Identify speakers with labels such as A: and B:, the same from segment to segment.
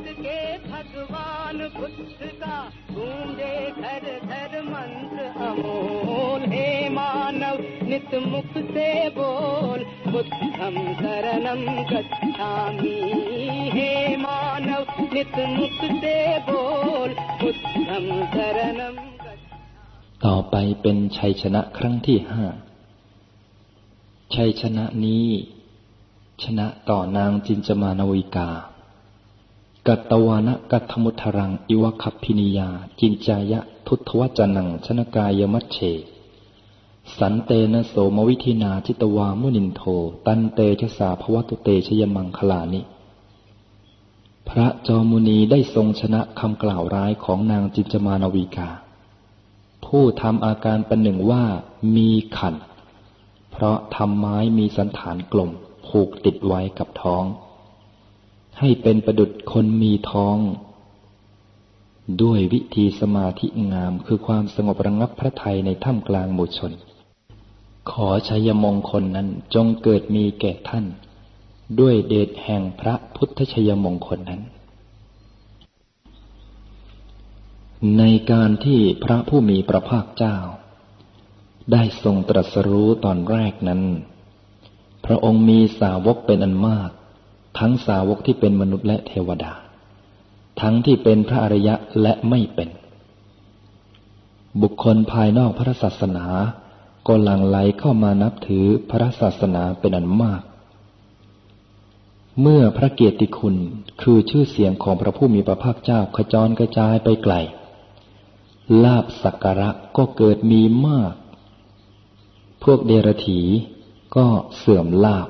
A: के भगवान बुद्ध का गूंजे घर घर मंत्र अमोल हे मानव नित मुख से बोल बुद्धम शरणम गच्छामि हे मानव नित मुख से बोल बुद्धम शरणम
B: ต่อไปเป็นชัยชนะครั้งที่ห้า ชัยชนะนี้ ชนะต่อนางจินจมานวิกา กัตวานะกัตมุทรัง อิวคัพพินิยา จินจายะ ทุตวจนัง ชนกายมัชเช สันเตนะโสมวิธินาจิตวามุนินโท ตันเตชะสาภวตุเตชยมังคลานิ พระจอมุนีได้ทรงชนะคำกล่าวร้ายของนางจินจมานวิกา ผู้ทำอาการประหนึ่งว่ามีขัน เพราะทำไม้มีสันฐานกลมผูกติดไว้กับท้อง ให้เป็นประดุดคนมีท้อง ด้วยวิธีสมาธิงามคือความสงบระงับพระทัยในถ้ำกลางหมู่ชน ขอชัยมงคลนั้นจงเกิดมีแก่ท่าน ด้วยเดชแห่งพระพุทธชัยมงคลนั้น ในการที่พระผู้มีพระภาคเจ้า ได้ทรงตรัสรู้ตอนแรกนั้น พระองค์มีสาวกเป็นอันมาก ทั้งสาวกที่เป็นมนุษย์และเทวดา ทั้งที่เป็นพระอริยะและไม่เป็น บุคคลภายนอกพระศาสนาก็หลั่งไหลเข้ามานับถือพระศาสนาเป็นอันมาก เมื่อพระเกียรติคุณคือชื่อเสียงของพระผู้มีพระภาคเจ้าขจรกระจายไปไกล ลาบสักการะก็เกิดมีมาก พวกเดรถีก็เสื่อมลาบ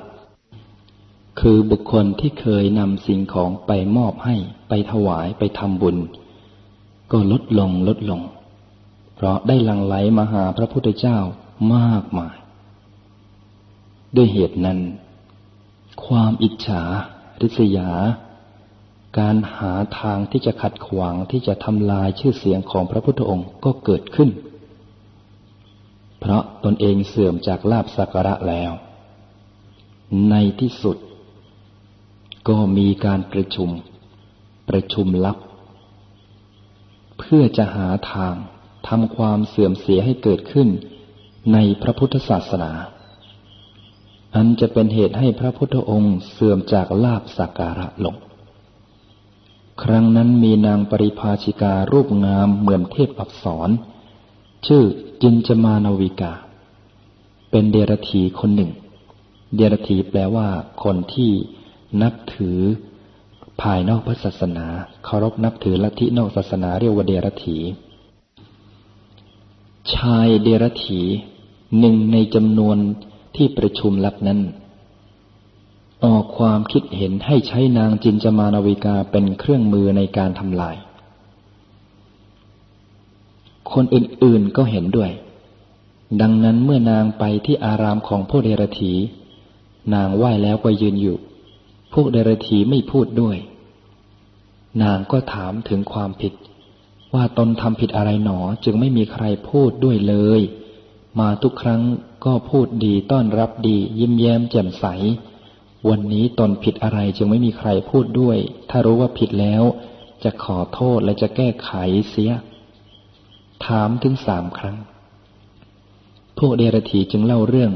B: คือบุคคลที่เคยนำสิ่งของไปมอบให้ ไปถวายไปทำบุญ ก็ลดลงลดลง เพราะได้ลังไหลมาหาพระพุทธเจ้ามากมาย ด้วยเหตุนั้น ความอิจฉา ริษยา การหาทางที่จะขัดขวางที่จะทำลายชื่อเสียงของพระพุทธองค์ก็เกิดขึ้น เพราะตนเองเสื่อมจากลาบสักการะแล้ว ในที่สุด ก็มีการประชุม ประชุมลับ เพื่อจะหาทางทำความเสื่อมเสียให้เกิดขึ้นในพระพุทธศาสนา อันจะเป็นเหตุให้พระพุทธองค์เสื่อมจากลาบสักการะลง ครั้งนั้นมีนางปริภาชิการูปงามเหมือนเทพอักษร ชื่อจินจมานวิกา เป็นเดรธีคนหนึ่ง เดรธีแปลว่าคนที่ นับถือภายนอกพระศาสนาเคารพนับถือลัทธินอกศาสนาเรียกว่าเดรธีชายเดรธีหนึ่งในจำนวนที่ประชุมลับนั้น ออกความคิดเห็นให้ใช้นางจินจมานาวิกาเป็นเครื่องมือในการทำลาย คนอื่นๆก็เห็นด้วย ดังนั้นเมื่อนางไปที่อารามของพวกเดรธีนางไหว้แล้วก็ยืนอยู่ พวกเดรธีไม่พูดด้วย นางก็ถามถึงความผิด ว่าตนทำผิดอะไรหนอจึงไม่มีใครพูดด้วยเลย มาทุกครั้งก็พูดดีต้อนรับดี ยิ้มแย้มแจ่มใส วันนี้ตนผิดอะไรจึงไม่มีใครพูดด้วย ถ้ารู้ว่าผิดแล้ว จะขอโทษและจะแก้ไขเสีย ถามถึงสามครั้ง พวกเดรธีจึงเล่าเรื่อง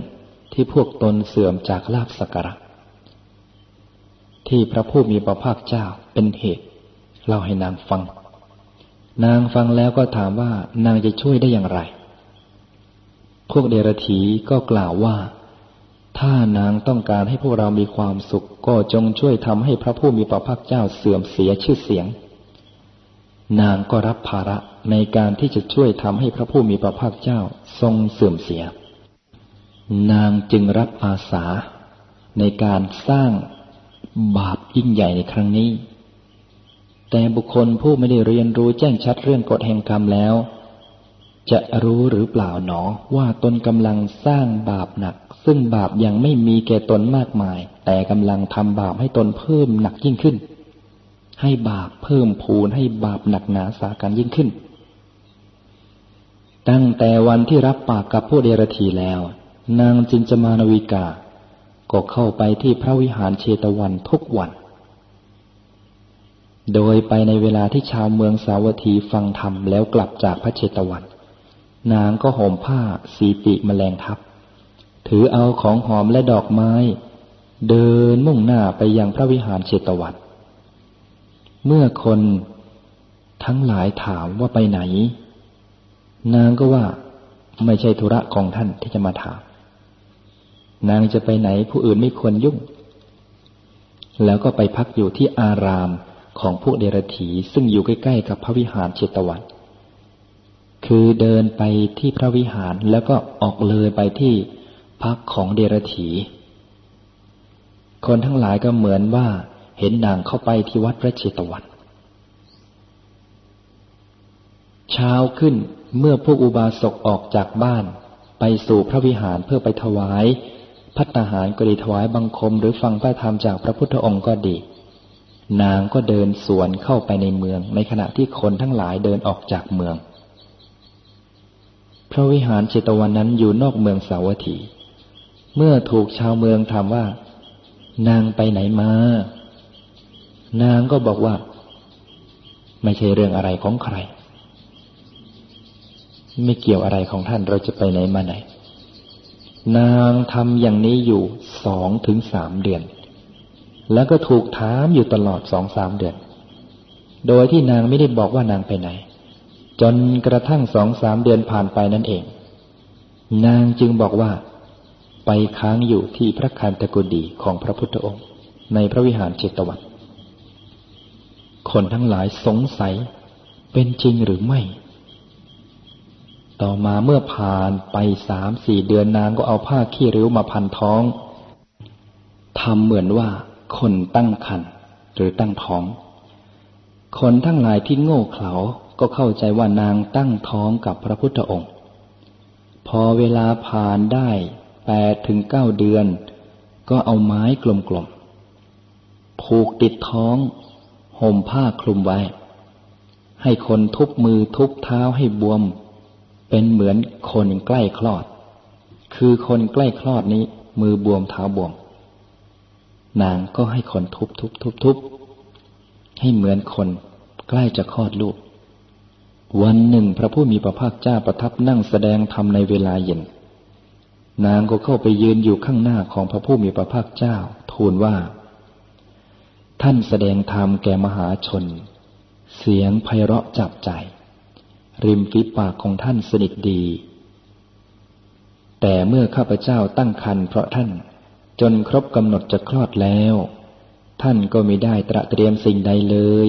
B: ที่พวกตนเสื่อมจากลาบสักการะ ที่พระผู้มีพระภาคเจ้าเป็นเหตุเล่าให้นางฟัง นางฟังแล้วก็ถามว่านางจะช่วยได้อย่างไร พวกเดรธีก็กล่าวว่า ถ้านางต้องการให้พวกเรามีความสุขก็จงช่วยทำให้พระผู้มีพระภาคเจ้าเสื่อมเสียชื่อเสียง นางก็รับภาระในการที่จะช่วยทำให้พระผู้มีพระภาคเจ้าทรงเสื่อมเสีย นางจึงรับอาสาในการสร้าง บาปยิ่งใหญ่ในครั้งนี้ แต่บุคคลผู้ไม่ได้เรียนรู้แจ้งชัดเรื่องกฎแห่งกรรมแล้ว จะรู้หรือเปล่าหนอว่าตนกำลังสร้างบาปหนัก ซึ่งบาปยังไม่มีแก่ตนมากมาย แต่กำลังทำบาปให้ตนเพิ่มหนักยิ่งขึ้น ให้บาปเพิ่มพูนให้บาปหนักหนาสากันยิ่งขึ้น ตั้งแต่วันที่รับปากกับผู้เดรธีแล้ว นางจินจมานวิกา ก็เข้าไปที่พระวิหารเชตวันทุกวัน โดยไปในเวลาที่ชาวเมืองสาวัตถีฟังธรรมแล้วกลับจากพระเชตวัน นางก็ห่มผ้าสีติมแมลงทับ ถือเอาของหอมและดอกไม้ เดินมุ่งหน้าไปยังพระวิหารเชตวัน เมื่อคนทั้งหลายถามว่าไปไหน นางก็ว่าไม่ใช่ธุระของท่านที่จะมาถาม นางจะไปไหนผู้อื่นไม่ควรยุ่ง แล้วก็ไปพักอยู่ที่อารามของพวกเดรถีซึ่งอยู่ใกล้ๆกับพระวิหารเชตวัน คือเดินไปที่พระวิหารแล้วก็ออกเลยไปที่พักของเดรถีคนทั้งหลายก็เหมือนว่าเห็นนางเข้าไปที่วัดพระเชตวัน เช้าขึ้นเมื่อพวกอุบาสกออกจากบ้าน ไปสู่พระวิหารเพื่อไปถวาย พัฒหารก็ดีถวายบังคม หรือฟังพระธรรมจากพระพุทธองค์ก็ดี นางก็เดินสวนเข้าไปในเมือง ในขณะที่คนทั้งหลายเดินออกจากเมือง พระวิหารเจตวันนั้นอยู่นอกเมืองสาวัตถี เมื่อถูกชาวเมืองถามว่า นางไปไหนมา นางก็บอกว่า ไม่ใช่เรื่องอะไรของใคร ไม่เกี่ยวอะไรของท่านเราจะไปไหนมาไหน นางทำอย่างนี้อยู่สองถึงสามเดือน แล้วก็ถูกถามอยู่ตลอดสองสามเดือน โดยที่นางไม่ได้บอกว่านางไปไหน จนกระทั่งสองสามเดือนผ่านไปนั่นเอง นางจึงบอกว่า ไปค้างอยู่ที่พระคันตกุดีของพระพุทธองค์ ในพระวิหารเจตวัน คนทั้งหลายสงสัยเป็นจริงหรือไม่ ต่อมาเมื่อผ่านไปสามสี่เดือนนางก็เอาผ้าขี้ริ้วมาพันท้องทำเหมือนว่าคนตั้งคันหรือตั้งท้อง คนทั้งหลายที่โง่เขลาก็เข้าใจว่านางตั้งท้องกับพระพุทธองค์ พอเวลาผ่านได้แปดถึงเก้าเดือน ก็เอาไม้กลมๆผูกติดท้องห่มผ้าคลุมไว้ ให้คนทุบมือทุบเท้าให้บวม เป็นเหมือนคนใกล้คลอด คือคนใกล้คลอดนี้ มือบวมเท้าบวม นางก็ให้คนทุบทุบทุบทุบให้เหมือนคนใกล้จะคลอดลูก วันหนึ่งพระผู้มีพระภาคเจ้าประทับนั่งแสดงธรรมในเวลาเย็น นางก็เข้าไปยืนอยู่ข้างหน้าของพระผู้มีพระภาคเจ้า ทูลว่า ท่านแสดงธรรมแก่มหาชน เสียงไพเราะจับใจ ริมฝีปากของท่านสนิทดี แต่เมื่อข้าพเจ้าตั้งคันเพราะท่านจนครบกำหนดจะคลอดแล้ว ท่านก็ไม่ได้ตระเตรียมสิ่งใดเลย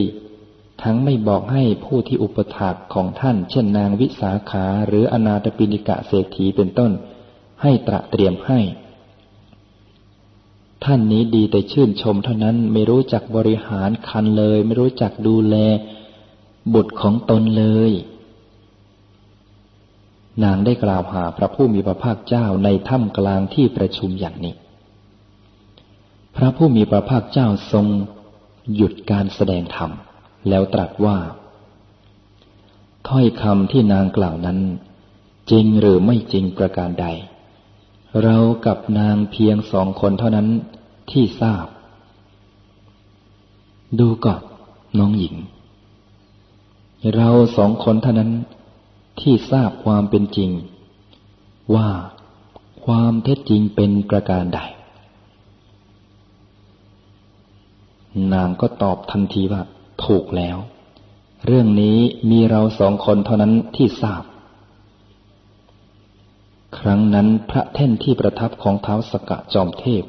B: ทั้งไม่บอกให้ผู้ที่อุปถากของท่าน เช่นนางวิสาขาหรืออนาถปิณิกะเศรษฐีเป็นต้น ให้ตระเตรียมให้ ท่านนี้ดีแต่ชื่นชมเท่านั้นไม่รู้จักบริหารคันเลย ไม่รู้จักดูแล บุตรของตนเลย นางได้กล่าวหาพระผู้มีพระภาคเจ้าในถ้ำกลางที่ประชุมอย่างนี้ พระผู้มีพระภาคเจ้าทรง หยุดการแสดงธรรม แล้วตรัสว่า ถ้อยคำที่นางกล่าวนั้น จริงหรือไม่จริงประการใด เรากับนางเพียงสองคนเท่านั้นที่ทราบ ดูก่อนน้องหญิง เราสองคนเท่านั้น ที่ทราบความเป็นจริง ว่าความเท็จจริงเป็นประการใด นางก็ตอบทันทีว่า ถูกแล้ว เรื่องนี้มีเราสองคนเท่านั้นที่ทราบ ครั้งนั้นพระแท่นที่ประทับของเท้าสกะจอมเทพ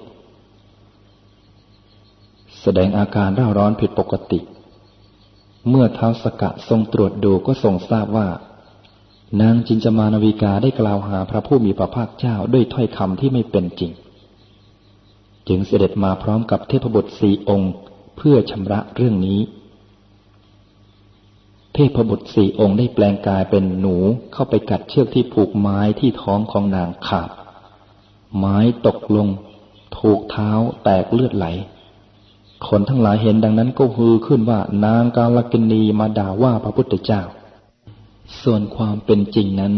B: แสดงอาการร่าร้อนผิดปกติ เมื่อเท้าสกะทรงตรวจดูก็ทรงทราบว่า นางจินจมานวิกาได้กล่าวหาพระผู้มีพระภาคเจ้าด้วยถ้อยคำที่ไม่เป็นจริง จึงเสด็จมาพร้อมกับเทพบุตรสี่องค์ เพื่อชำระเรื่องนี้ เทพบุตรสี่องค์ได้แปลงกายเป็นหนูเข้าไปกัดเชือกที่ผูกไม้ที่ท้องของนางขาด ไม้ตกลง ถูกเท้าแตกเลือดไหล คนทั้งหลายเห็นดังนั้นก็ฮือขึ้นว่านางกาลกินีมาด่าว่าพระพุทธเจ้า ส่วนความเป็นจริงนั้น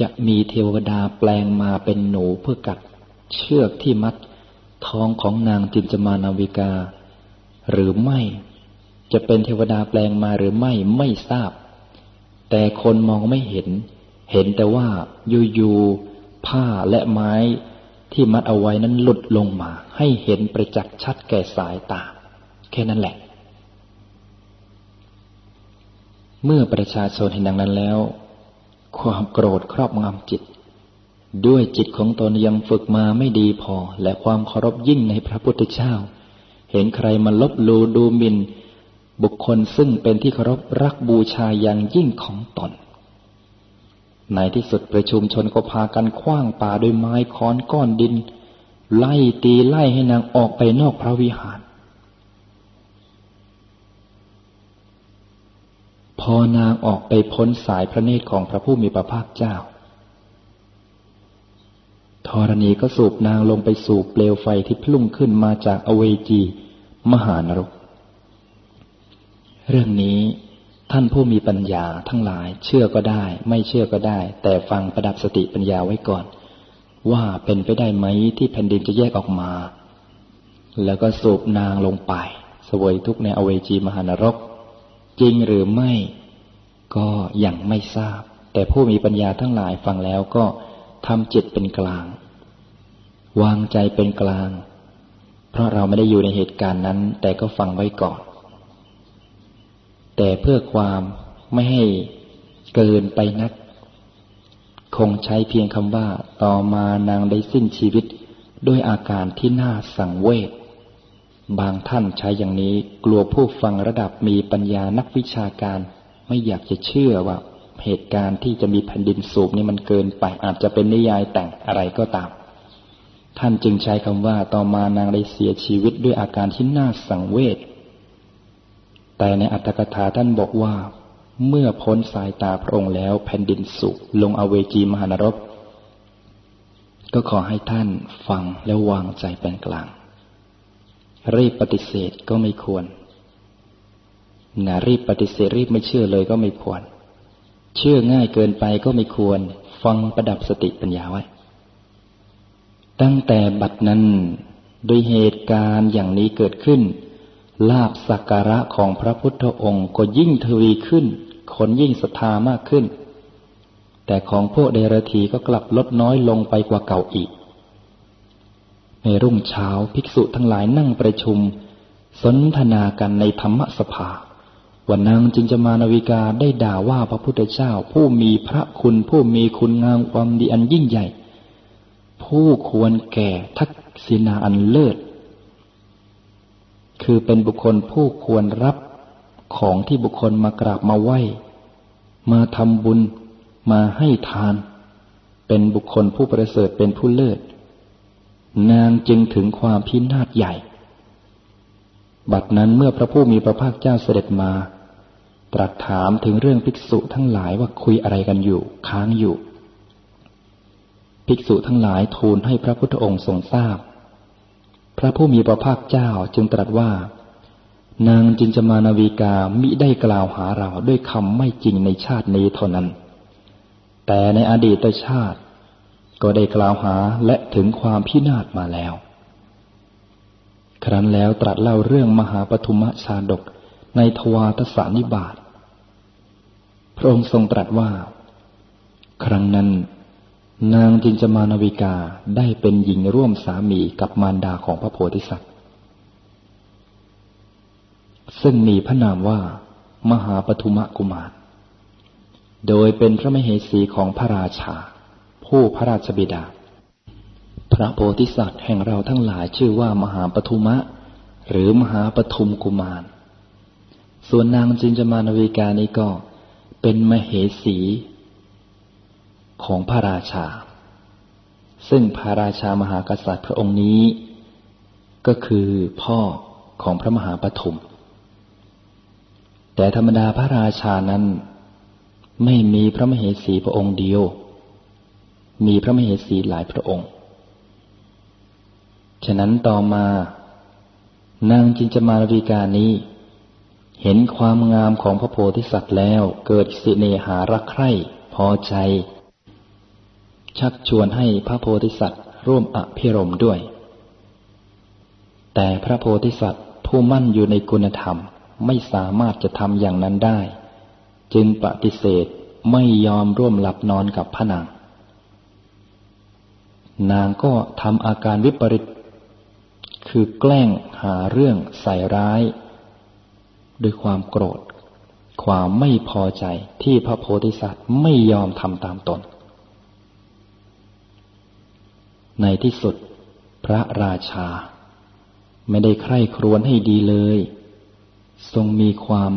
B: จะมีเทวดาแปลงมาเป็นหนูเพื่อกัดเชือกที่มัดท้องของนางจินจมานาวิกา หรือไม่ จะเป็นเทวดาแปลงมาหรือไม่ไม่ทราบ แต่คนมองไม่เห็น เห็นแต่ว่าอยู่ๆผ้าและไม้ที่มัดเอาไว้นั้นหลุดลงมา ให้เห็นประจักษ์ชัดแก่สายตา แค่นั้นแหละ เมื่อประชาชนเห็นดังนั้นแล้ว ความโกรธครอบงำจิต ด้วยจิตของตนยังฝึกมาไม่ดีพอ และความเคารพยิ่งในพระพุทธเจ้า เห็นใครมาลบลูดูหมิน บุคคลซึ่งเป็นที่เคารพรักบูชาอย่างยิ่งของตน ในที่สุดประชุมชนก็พากันคว้างป่าด้วยไม้ค้อนก้อนดิน ไล่ตีไล่ให้นางออกไปนอกพระวิหาร พอนางออกไปพ้นสายพระเนตรของพระผู้มีพระภาคเจ้าธรณีก็สูบนางลงไปสู่เปลวไฟที่พุ่งขึ้นมาจากอเวจี มหานรก เรื่องนี้ท่านผู้มีปัญญาทั้งหลายเชื่อก็ได้ ไม่เชื่อก็ได้ แต่ฟังประดับสติปัญญาไว้ก่อน ว่าเป็นไปได้ไหมที่แผ่นดินจะแยกออกมา แล้วก็สูบนางลงไปสวยทุกในอเวจีมหานรก จริงหรือไม่ก็ยังไม่ทราบ แต่ผู้มีปัญญาทั้งหลายฟังแล้วก็ทำจิตเป็นกลาง วางใจเป็นกลาง เพราะเราไม่ได้อยู่ในเหตุการณ์นั้น แต่ก็ฟังไว้ก่อน แต่เพื่อความไม่ให้เกินไปนัก คงใช้เพียงคำว่า ต่อมานางได้สิ้นชีวิตด้วยอาการที่น่าสังเวช บางท่านใช้อย่างนี้กลัวผู้ฟังระดับมีปัญญานักวิชาการ ไม่อยากจะเชื่อว่า เหตุการณ์ที่จะมีแผ่นดินสูบนี่มันเกินไปอาจจะเป็นนิยายแต่งอะไรก็ตาม ท่านจึงใช้คำว่าต่อมานางได้เสียชีวิตด้วยอาการที่น่าสังเวชแต่ในอัตถกถาท่านบอกว่า เมื่อพ้นสายตาพระองค์แล้วแผ่นดินสุกลงอเวจีมหานรกก็ขอให้ท่านฟังแล้ววางใจเป็นกลาง รีบปฏิเสธก็ไม่ควรนะรีบปฏิเสธรีบไม่เชื่อเลยก็ไม่ควร เชื่อง่ายเกินไปก็ไม่ควร ฟังประดับสติปัญญาไว้ ตั้งแต่บัดนั้นโดยเหตุการณ์อย่างนี้เกิดขึ้น ลาบสักการะของพระพุทธองค์ก็ยิ่งทวีขึ้น คนยิ่งศรัทธามากขึ้น แต่ของพวกเดรธีก็กลับลดน้อยลงไปกว่าเก่าอีก ในรุ่งเช้าภิกษุทั้งหลายนั่งประชุม สนทนากันในธรรมสภา วันนางจินจมานาวิกาได้ด่าว่าพระพุทธเจ้า ผู้มีพระคุณผู้มีคุณงามความดีอันยิ่งใหญ่ ผู้ควรแก่ทักษิณาอันเลิศ คือเป็นบุคคลผู้ควรรับของที่บุคคลมากราบมาไหว้ มาทำบุญมาให้ทาน เป็นบุคคลผู้ประเสริฐเป็นผู้เลิศ นางจึงถึงความพินาศใหญ่ บัดนั้นเมื่อพระผู้มีพระภาคเจ้าเสด็จมา ตรัสถามถึงเรื่องภิกษุทั้งหลายว่าคุยอะไรกันอยู่ ค้างอยู่ ภิกษุทั้งหลายทูลให้พระพุทธองค์ทรงทราบพระผู้มีพระภาคเจ้าจึงตรัสว่า นางจินจมานาวิกามิได้กล่าวหาเราด้วยคำไม่จริงในชาตินี้เท่านั้น แต่ในอดีตชาติ ก็ได้กล่าวหาและถึงความพินาศมาแล้ว ครั้นแล้วตรัสเล่าเรื่องมหาปฐุมชาดกในทวารทสานิบาตพระองค์ทรงตรัสว่า ครั้งนั้น นางจินจมานวิกาได้เป็นหญิงร่วมสามีกับมารดาของพระโพธิสัตว์ ซึ่งมีพระนามว่า มหาปทุมกุมาร โดยเป็นพระมเหสีของพระราชา ผู้พระราชบิดา พระโพธิสัตว์แห่งเราทั้งหลายชื่อว่ามหาปทุมะ หรือมหาปทุมกุมาร ส่วนนางจินจมานวิกานี้ก็เป็นมเหสี ของพระราชา ซึ่งพระราชามหากษัตริย์พระองค์นี้ ก็คือพ่อของพระมหาปฐมแต่ธรรมดาพระราชานั้นไม่มีพระมเหสีพระองค์เดียว มีพระมเหสีหลายพระองค์ ฉะนั้นต่อมา นางจินจมารวีกานี้ เห็นความงามของพระโพธิสัตว์แล้วเกิดสิเนหารักใคร่พอใจ ชักชวนให้พระโพธิสัตว์ร่วมอภิรมด้วย แต่พระโพธิสัตว์ผู้มั่นอยู่ในคุณธรรมไม่สามารถจะทำอย่างนั้นได้ จึงปฏิเสธไม่ยอมร่วมหลับนอนกับพระนาง นางก็ทำอาการวิปริต คือแกล้งหาเรื่องใส่ร้าย ด้วยความโกรธ ความไม่พอใจที่พระโพธิสัตว์ไม่ยอมทำตามตน ในที่สุดพระราชา ไม่ได้ใคร่ครวญให้ดีเลย ทรงมีความ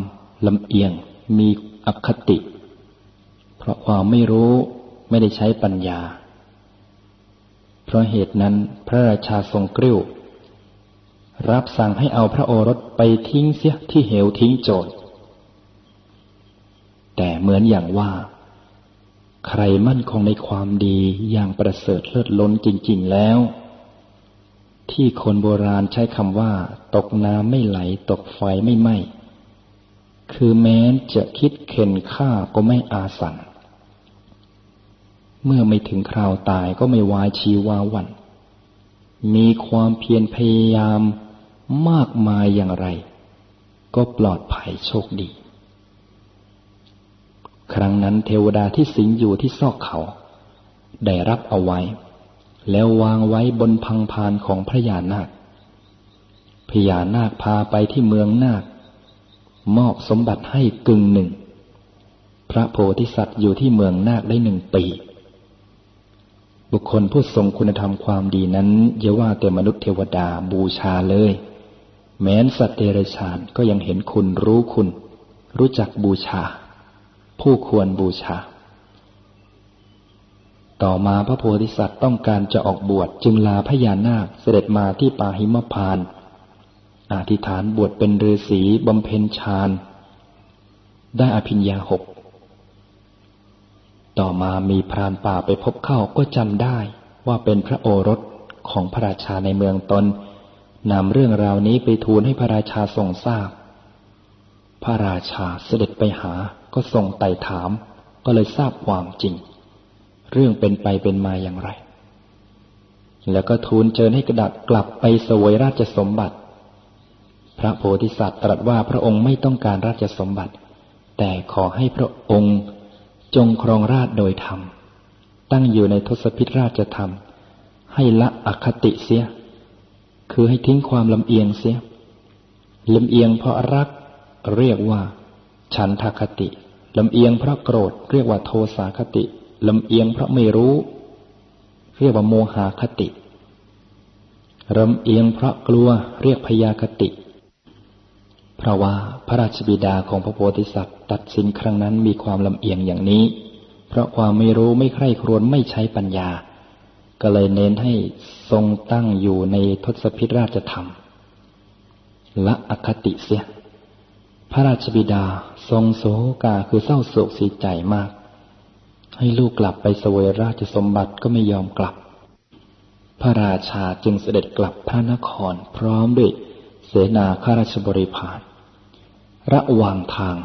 B: ลำเอียง มีอคติ เพราะความไม่รู้ไม่ได้ใช้ปัญญา เพราะเหตุนั้นพระราชาทรงกริ้ว รับสั่งให้เอาพระโอรสไปทิ้งเสียที่เหวทิ้งโจรแต่เหมือนอย่างว่า ใครมั่นคงในความดีอย่างประเสริฐเลิศล้นจริง ๆแล้ว ที่คนโบราณใช้คำว่า ตกน้ำไม่ไหลตกไฟไม่ไหม้คือแม้จะคิดเข็นฆ่าก็ไม่อาสัน เมื่อไม่ถึงคราวตายก็ไม่วายชีวาวัน มีความเพียรพยายามมากมายอย่างไร ก็ปลอดภัยโชคดี ครั้งนั้นเทวดาที่สิงอยู่ที่ซอกเขา ได้รับเอาไว้ แล้ววางไว้บนพังพานของพระยานาคพญานาคพาไปที่เมืองนาค มอบสมบัติให้กึ่งหนึ่ง พระโพธิสัตว์อยู่ที่เมืองนาคได้หนึ่งปี บุคคลผู้ทรงคุณธรรมความดีนั้นอย่าว่าแต่มนุษย์เทวดาบูชาเลย แม้นสัตว์เดรัจฉานก็ยังเห็นคุณรู้คุณ รู้จักบูชา ผู้ควรบูชา ต่อมาพระโพธิสัตว์ต้องการจะออกบวชจึงลาพญานาคเสด็จมาที่ป่าหิมพานอธิษฐานบวชเป็นฤาษีบำเพ็ญฌานได้อภิญญาหก ต่อมามีพรานป่าไปพบเข้าก็จำได้ว่าเป็นพระโอรสของพระราชาในเมืองตนนำเรื่องราวนี้ไปทูลให้พระราชาทรงทราบ พระราชาเสด็จไปหาก็ทรงไต่ถาม ก็เลยทราบความจริง เรื่องเป็นไปเป็นมาอย่างไร แล้วก็ทูลเชิญให้กระดับกลับไปสวยราชสมบัติ พระโพธิสัตว์ตรัสว่าพระองค์ไม่ต้องการราชสมบัติ แต่ขอให้พระองค์ จงครองราชโดยธรรม ตั้งอยู่ในทศพิธราชธรรม ให้ละอคติเสีย คือให้ทิ้งความลำเอียงเสียลำเอียงเพราะรักเรียกว่า ฉันทคติลำเอียงเพราะโกรธเรียกว่าโทสาคติลำเอียงเพราะไม่รู้ เรียกว่าโมหาคติลำเอียงเพราะกลัวเรียกพยาคติ เพราะว่าพระราชบิดาของพระโพธิสัตว์ตัดสินครั้งนั้นมีความลำเอียงอย่างนี้ เพราะความไม่รู้ไม่ใคร่ครวญไม่ใช้ปัญญา ก็เลยเน้นให้ทรงตั้งอยู่ในทศพิธราชธรรมละอคติเสีย พระราชบิดาทรงโศกาคือเศร้าโศกเสียใจมาก ให้ลูกกลับไปสวยราชสมบัติก็ไม่ยอมกลับ พระราชาจึงเสด็จกลับพระนครพร้อมด้วย นาข้าราชบริพารระหว่างทาง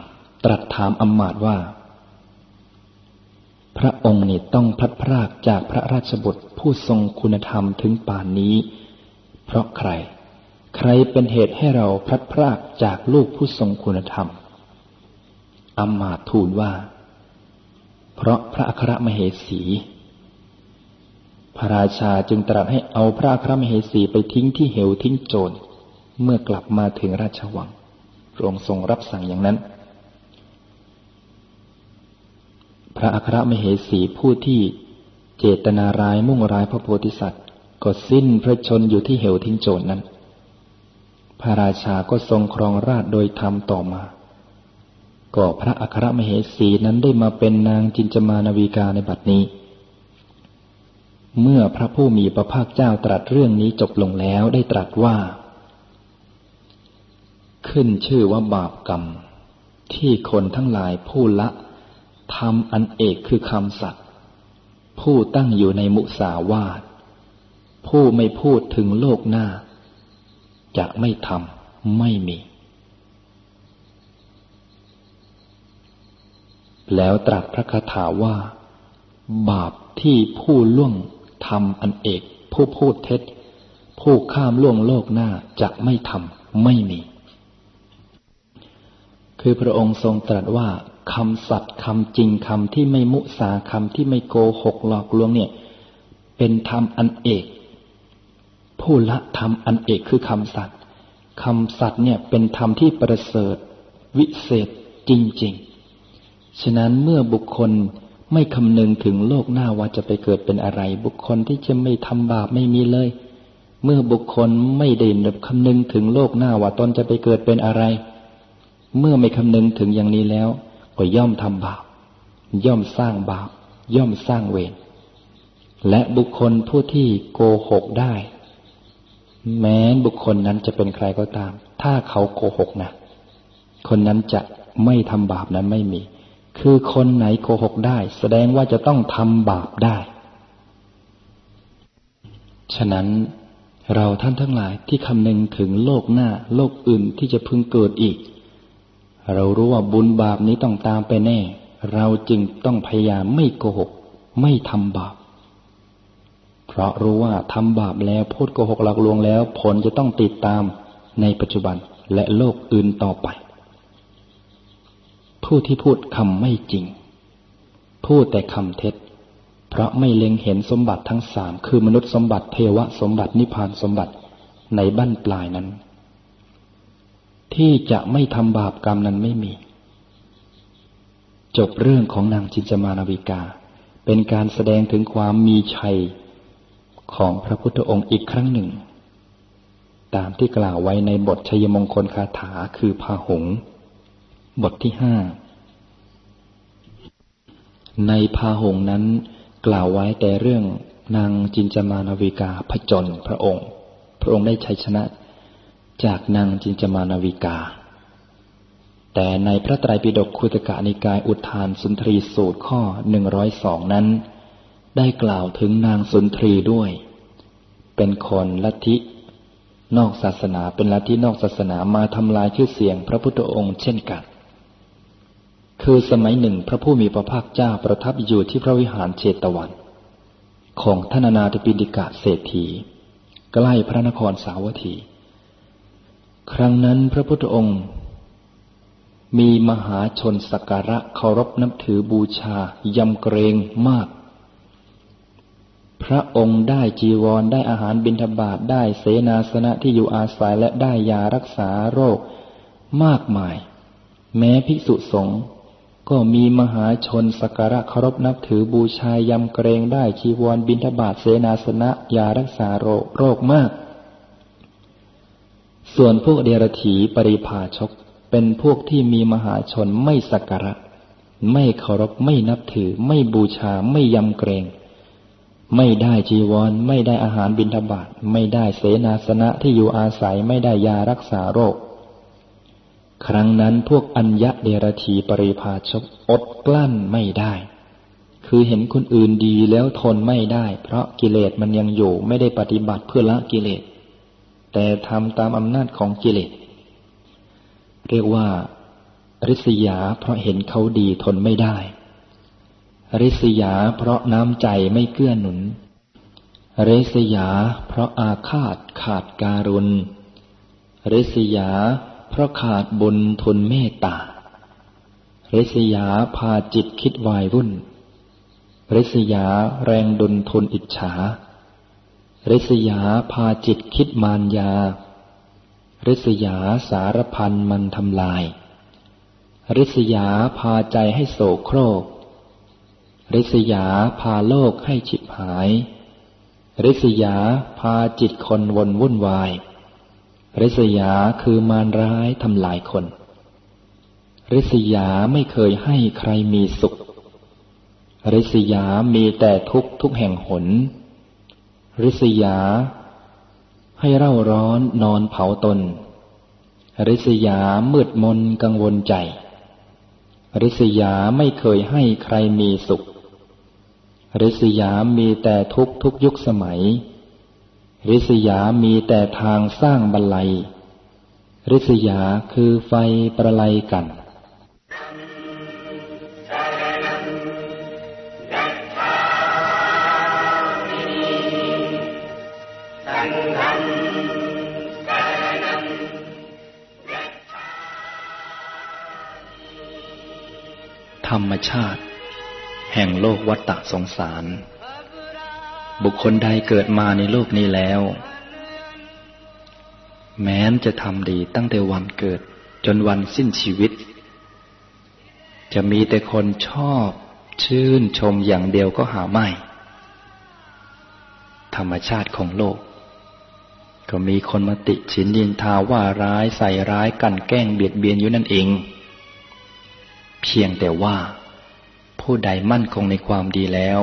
B: ตรัสถามอมมาตว่า พระองค์นี่ต้องพลัดพรากจากพระราชบุตรผู้ทรงคุณธรรมถึงป่านนี้ เพราะใคร ใครเป็นเหตุให้เราพลัดพรากจากลูกผู้ทรงคุณธรรมอมมาตทูลว่า เพราะพระอัครมเหสี พระราชาจึงตรัสให้เอาพระอัครมเหสีไปทิ้งที่เหวทิ้งโจร เมื่อกลับมาถึงราชวังพระองค์ทรงรับสั่งอย่างนั้น พระอัครมเหสีผู้ที่เจตนาร้ายมุ่งร้ายพระโพธิสัตว์ก็สิ้นพระชนอยู่ที่เหวทิ้งโจรนั้น พระราชาก็ทรงครองราชโดยธรรมต่อมา ก็พระอัครมเหสีนั้นได้มาเป็นนางจินจมานวีกาในบัดนี้ เมื่อพระผู้มีพระภาคเจ้าตรัสเรื่องนี้จบลงแล้วได้ตรัสว่า ขึ้นชื่อว่าบาปกรรม ที่คนทั้งหลายผู้ละทำอันเอกคือคำสัตย์ผู้ตั้งอยู่ในมุสาวาทผู้ไม่พูดถึงโลกหน้า จะไม่ทำไม่มี แล้วตรัสพระคาถาว่า บาปที่ผู้ล่วงทำอันเอก ผู้พูดเท็จ ผู้ข้ามล่วงโลกหน้าจะไม่ทำไม่มี คือพระองค์ทรงตรัสว่าคำสัตย์คำจริงคำที่ไม่มุสาคำที่ไม่โกหกหลอกลวงเนี่ย เป็นธรรมอันเอก ผู้ละธรรมอันเอกคือคำสัตย์คำสัตย์เนี่ยเป็นธรรมที่ประเสริฐ วิเศษจริง ๆ ฉะนั้นเมื่อบุคคลไม่คำนึงถึงโลกหน้าว่าจะไปเกิดเป็นอะไร บุคคลที่จะไม่ทำบาปไม่มีเลย เมื่อบุคคลไม่ได้คำนึงถึงโลกหน้าว่าตนจะไปเกิดเป็นอะไร เมื่อไม่คำนึงถึงอย่างนี้แล้ว ก็ย่อมทำบาป ย่อมสร้างบาป ย่อมสร้างเวร และบุคคลผู้ที่โกหกได้ แม้บุคคลนั้นจะเป็นใครก็ตาม ถ้าเขาโกหกนะคนนั้นจะไม่ทำบาปนั้นไม่มี คือคนไหนโกหกได้ แสดงว่าจะต้องทำบาปได้ ฉะนั้นเราท่านทั้งหลายที่คำนึงถึงโลกหน้าโลกอื่นที่จะพึงเกิดอีก เรารู้ว่าบุญบาปนี้ต้องตามไปแน่ เราจึงต้องพยายามไม่โกหก ไม่ทำบาป เพราะรู้ว่าทำบาปแล้วพูดโกหกหลอกลวงแล้ว ผลจะต้องติดตามในปัจจุบันและโลกอื่นต่อไป ผู้ที่พูดคำไม่จริง พูดแต่คำเท็จ เพราะไม่เล็งเห็นสมบัติทั้งสามคือมนุษย์สมบัติเทวสมบัตินิพพานสมบัติในบั้นปลายนั้น ที่จะไม่ทำบาปกรรมนั้นไม่มี จบเรื่องของนางจินจมานาวิกา เป็นการแสดงถึงความมีชัยของพระพุทธองค์อีกครั้งหนึ่ง ตามที่กล่าวไว้ในบทชัยมงคลคาถาคือพาหง บทที่ห้าในพาหงนั้นกล่าวไว้แต่เรื่องนางจินจามานวิกาผจญพระองค์ พระองค์ได้ชัยชนะ จากนางจินจามานวิกา แต่ในพระไตรปิฎกคุตกะนิกายอุทานสุนทรีสูตรข้อหนึ่งร้อยสองนั้น ได้กล่าวถึงนางสุนทรีด้วย เป็นคนลัทธิ นอกศาสนาเป็นลัทธินอกศาสนามาทำลายชื่อเสียงพระพุทธองค์เช่นกัน คือสมัยหนึ่งพระผู้มีพระภาคเจ้าประทับอยู่ที่พระวิหารเชตวัน ของท่านาธิปิฎกะเศรษฐีใกล้พระนครสาวัตถี ครั้งนั้นพระพุทธองค์ มีมหาชนสักการะเคารพนับถือบูชายำเกรงมาก พระองค์ได้จีวรได้อาหารบิณฑบาตได้เสนาสนะที่อยู่อาศัยและได้ยารักษาโรคมากมาย แม้ภิกษุสงฆ์ก็มีมหาชนสักการะเคารพนับถือบูชายำเกรงได้ชีวรบินทบาทเสนาสนะยารักษาโรคโรคมาก ส่วนพวกเดรถีปริภาชก เป็นพวกที่มีมหาชนไม่สักการะ ไม่เคารพไม่นับถือ ไม่บูชาไม่ยำเกรง ไม่ได้จีวร ไม่ได้อาหารบิณฑบาตไม่ได้เสนาสนะที่อยู่อาศัยไม่ได้ยารักษาโรค ครั้งนั้นพวกอัญญะเดรธีปริพาชกอดกลั้นไม่ได้ คือเห็นคนอื่นดีแล้วทนไม่ได้ เพราะกิเลสมันยังอยู่ไม่ได้ปฏิบัติเพื่อละกิเลส แต่ทำตามอำนาจของกิเลส เรียกว่า ริษยาเพราะเห็นเขาดีทนไม่ได้ ริษยาเพราะน้ำใจไม่เกื้อหนุน ริษยาเพราะอาฆาตขาดการุณ ริษยาเพราะขาดบุญทนเมตตา ริษยาพาจิตคิดวายวุ่น ริษยาแรงดุลทนอิจฉา ริษยาพาจิตคิดมานยา ริษยาสารพันมันทำลาย ริษยาพาใจให้โศกโครก ริษยาพาโลกให้ฉิบหาย ริษยาพาจิตคนวนวุ่นวาย ริษยาคือมารร้ายทำลายคน ริษยาไม่เคยให้ใครมีสุข ริษยามีแต่ทุกทุกแห่งหน ริษยา ให้เร่าร้อนนอนเผาตน ริษยามืดมนกังวลใจ ริษยาไม่เคยให้ใครมีสุข ริษยามีแต่ทุกทุกยุคสมัย ริษยามีแต่ทางสร้างบัลลัย ริษยาคือไฟประไลกัน ธรรมชาติ แห่งโลกวัฏฏะสงสาร บุคคลใดเกิดมาในโลกนี้แล้ว แม้นจะทำดีตั้งแต่วันเกิดจนวันสิ้นชีวิต จะมีแต่คนชอบชื่นชมอย่างเดียวก็หาไม่ ธรรมชาติของโลก ก็มีคนมาติฉินยินทาว่าร้ายใส่ร้ายกันแกล้งเบียดเบียนอยู่นั่นเอง เพียงแต่ว่า ผู้ใดมั่นคงในความดีแล้ว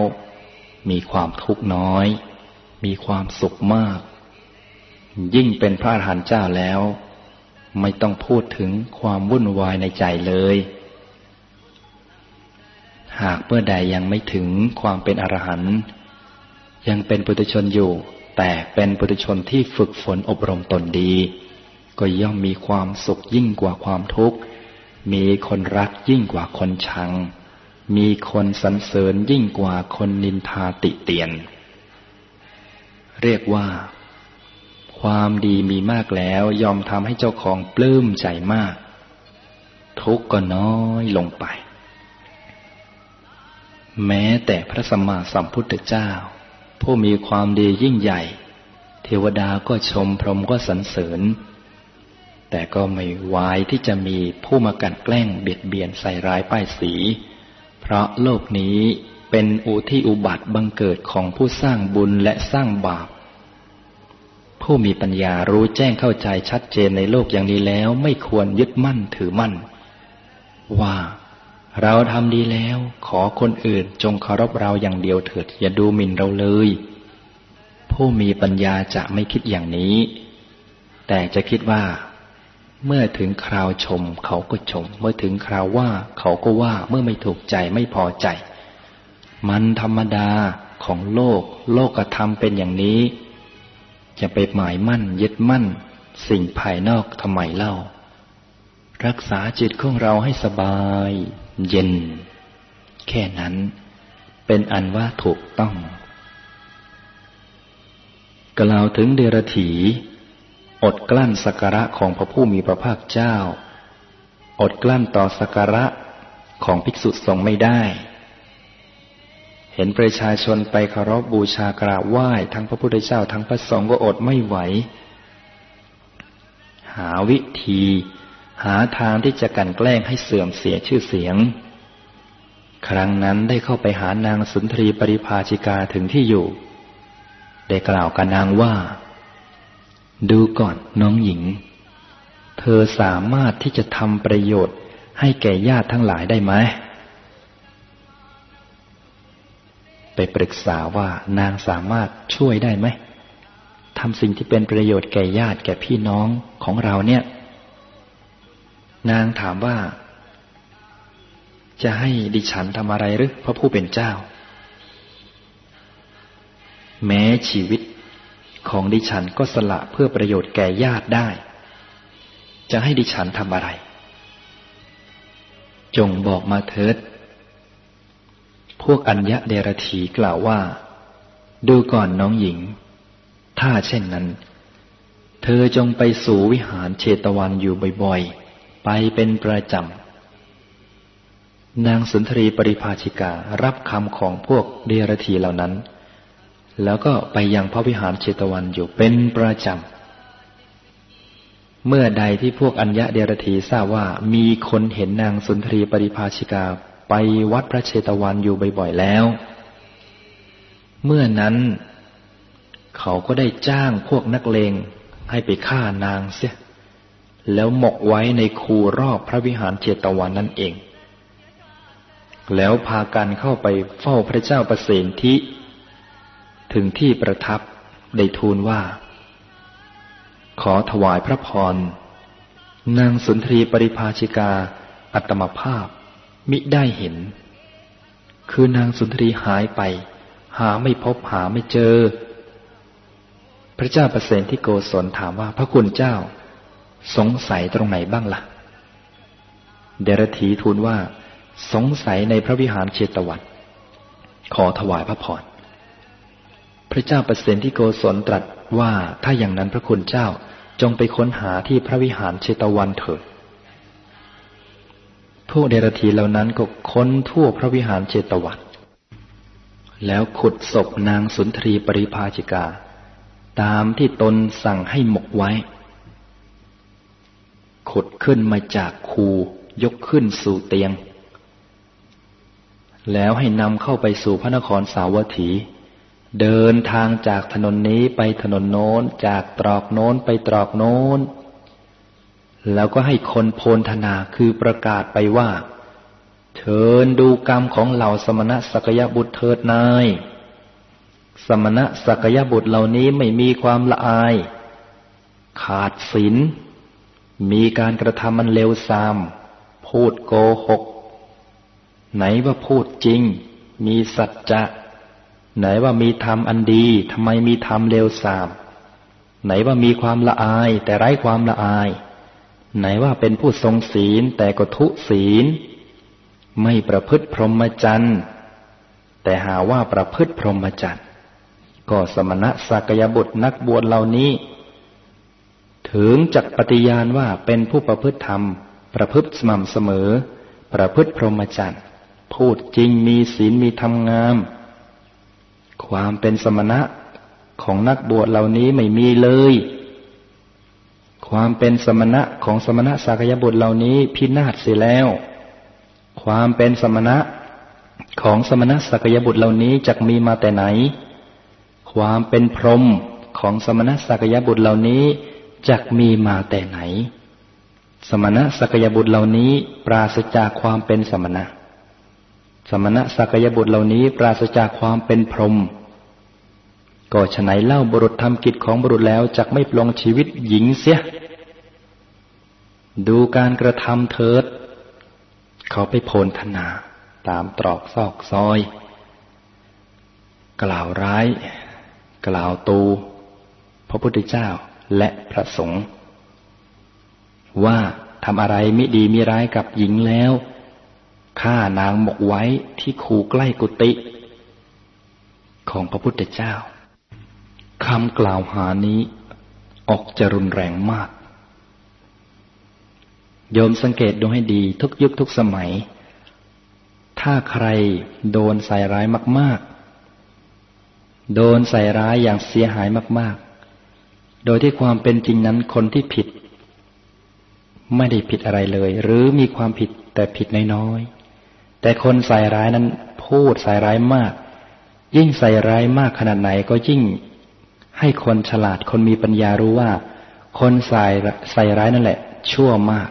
B: มีความทุกข์น้อย มีความสุขมาก ยิ่งเป็นพระอรหันต์เจ้าแล้ว ไม่ต้องพูดถึงความวุ่นวายในใจเลย หากเมื่อใดยังไม่ถึงความเป็นอรหันต์ยังเป็นปุถุชนอยู่ แต่เป็นปุถุชนที่ฝึกฝนอบรมตนดี ก็ย่อมมีความสุขยิ่งกว่าความทุกข์ มีคนรักยิ่งกว่าคนชัง มีคนสรรเสริญยิ่งกว่าคนนินทาติเตียน เรียกว่า ความดีมีมากแล้วยอมทำให้เจ้าของปลื้มใจมาก ทุกข์ก็น้อยลงไป แม้แต่พระสัมมาสัมพุทธเจ้า ผู้มีความดียิ่งใหญ่ เทวดาก็ชมพรหมก็สรรเสริญ แต่ก็ไม่วายที่จะมีผู้มากัดแกล้งเบียดเบียนใส่ร้ายป้ายสี เพราะโลกนี้เป็นอุที่อุบัติบังเกิดของผู้สร้างบุญและสร้างบาป ผู้มีปัญญารู้แจ้งเข้าใจชัดเจนในโลกอย่างนี้แล้วไม่ควรยึดมั่นถือมั่น ว่าเราทำดีแล้วขอคนอื่นจงเคารพเราอย่างเดียวเถิดอย่าดูหมิ่นเราเลย ผู้มีปัญญาจะไม่คิดอย่างนี้ แต่จะคิดว่า เมื่อถึงคราวชม เขาก็ชม เมื่อถึงคราวว่าเขาก็ว่าเมื่อไม่ถูกใจไม่พอใจ มันธรรมดาของโลก โลกกระทำเป็นอย่างนี้ จะไปหมายมั่น ยึดมั่น สิ่งภายนอกทำไมเล่า รักษาจิตของเราให้สบาย เย็น แค่นั้น เป็นอันว่าถูกต้อง กล่าวถึงเดรถี อดกลั้นสักการะของพระผู้มีพระภาคเจ้า อดกลั้นต่อสักการะของภิกษุสงฆ์ไม่ได้ เห็นประชาชนไปเคารพบบูชากราบไหว้ทั้งพระพุทธเจ้าทั้งพระสงฆ์ก็อดไม่ไหว หาวิธี หาทางที่จะกันแกล้งให้เสื่อมเสียชื่อเสียง ครั้งนั้นได้เข้าไปหานางสุนทรีปริภาชิกาถึงที่อยู่ ได้กล่าวกับนางว่า ดูก่อนน้องหญิง เธอสามารถที่จะทำประโยชน์ให้แก่ญาติทั้งหลายได้ไหม ไปปรึกษาว่านางสามารถช่วยได้ไหมทำสิ่งที่เป็นประโยชน์แก่ญาติแก่พี่น้องของเราเนี่ย นางถามว่า จะให้ดิฉันทำอะไรหรือพระผู้เป็นเจ้า แม้ชีวิต ของดิฉันก็สละเพื่อประโยชน์แก่ญาติได้ จะให้ดิฉันทำอะไร จงบอกมาเถิด พวกอัญญะเดรธีกล่าวว่า ดูก่อนน้องหญิง ถ้าเช่นนั้น เธอจงไปสู่วิหารเชตวันอยู่บ่อยๆ ไปเป็นประจำนางสุนทรีปริภาชิการับคำของพวกเดรธีเหล่านั้น แล้วก็ไปยังพระวิหารเชตวันอยู่เป็นประจำ เมื่อใดที่พวกอัญญะเดรธีทราบว่ามีคนเห็นนางสุนทรีปริภาชิกาไปวัดพระเชตวันอยู่บ่อยๆแล้ว เมื่อนั้น เขาก็ได้จ้างพวกนักเลงให้ไปฆ่านางเสีย แล้วหมกไว้ในคูรอบพระวิหารเจตวันนั่นเอง แล้วพากันเข้าไปเฝ้าพระเจ้าประเสนทิ ถึงที่ประทับได้ทูลว่า ขอถวายพระพร นางสุนทรีปริภาชิกา อัตมภาพ มิได้เห็น คือนางสุนทรีหายไป หาไม่พบหาไม่เจอ พระเจ้าประเสนที่โกศลถามว่าพระคุณเจ้า สงสัยตรงไหนบ้างละ่ะ เดรธีทูลว่า สงสัยในพระวิหารเชตวันขอถวายพระพร พระเจ้าประเสนที่โกศลตรัสว่าถ้าอย่างนั้นพระคุณเจ้าจงไปค้นหาที่พระวิหารเชตวันเถิด พวกเดรธีเหล่านั้นก็ค้นทั่วพระวิหารเจตวัตแล้วขุดศพนางสุนทรีปริภาชิกา ตามที่ตนสั่งให้หมกไว้ ขุดขึ้นมาจากคูยกขึ้นสู่เตียง แล้วให้นำเข้าไปสู่พระนครสาวัตถี เดินทางจากถนนนี้ไปถนนโน้น จากตรอกโน้นไปตรอกโน้น แล้วก็ให้คนโพลธนาคือประกาศไปว่า เชิญดูกรรมของเหล่าสมณะสักยบุตรเถิดนาย สมณะสักยบุตรเหล่านี้ไม่มีความละอาย ขาดศีลมีการกระทำมันเลวทราม พูดโกหก ไหนว่าพูดจริง มีสัจจะ ไหนว่ามีธรรมอันดีทำไมมีธรรมเลวทราม ไหนว่ามีความละอายแต่ไร้ความละอาย ไหนว่าเป็นผู้ทรงศีลแต่ก็ทุศีล ไม่ประพฤติพรหมจรรย์แต่หาว่าประพฤติพรหมจรรย์ก็สมณะสักยบุตรนักบวชเหล่านี้ ถึงจักปฏิญาณว่าเป็นผู้ประพฤติธรรม ประพฤติสม่ำเสมอ ประพฤติพรหมจรรย์พูดจริงมีศีลมีธรรมงาม ความเป็นสมณะของนักบวชเหล่านี้ไม่มีเลย ความเป็นสมณะของสมณะสักยบุตรเหล่านี้พินาศเสียแล้ว ความเป็นสมณะของสมณะสักยบุตรเหล่านี้จะมีมาแต่ไหน ความเป็นพรหมของสมณะสักยบุตรเหล่านี้จะมีมาแต่ไหน สมณะสักยบุตรเหล่านี้ปราศจากความเป็นสมณะ สมณะสักยบุตรเหล่านี้ปราศจากความเป็นพรหมก็ฉนัยเล่าบุรุษทำกิจของบุรุษแล้วจักไม่ปลงชีวิตหญิงเสีย ดูการกระทำเถิด เขาไปโพลธนา ตามตรอกซอกซอย กล่าวร้าย กล่าวตู พระพุทธเจ้าและพระสงฆ์ว่าทำอะไรไม่ดีมีร้ายกับหญิงแล้ว ฆ่านางหมกไว้ที่คูใกล้กุฏิของพระพุทธเจ้าคำกล่าวหานี้ออกจะรุนแรงมาก โยมสังเกตดูให้ดีทุกยุคทุกสมัย ถ้าใครโดนใส่ร้ายมาก ๆ โดนใส่ร้ายอย่างเสียหายมาก ๆ โดยที่ความเป็นจริงนั้นคนที่ผิด ไม่ได้ผิดอะไรเลย หรือมีความผิดแต่ผิดน้อยๆ แต่คนใส่ร้ายนั้นพูดใส่ร้ายมาก ยิ่งใส่ร้ายมากขนาดไหนก็ยิ่ง ให้คนฉลาดคนมีปัญญารู้ว่า คนใส่ใส่ร้ายนั่นแหละ ชั่วมาก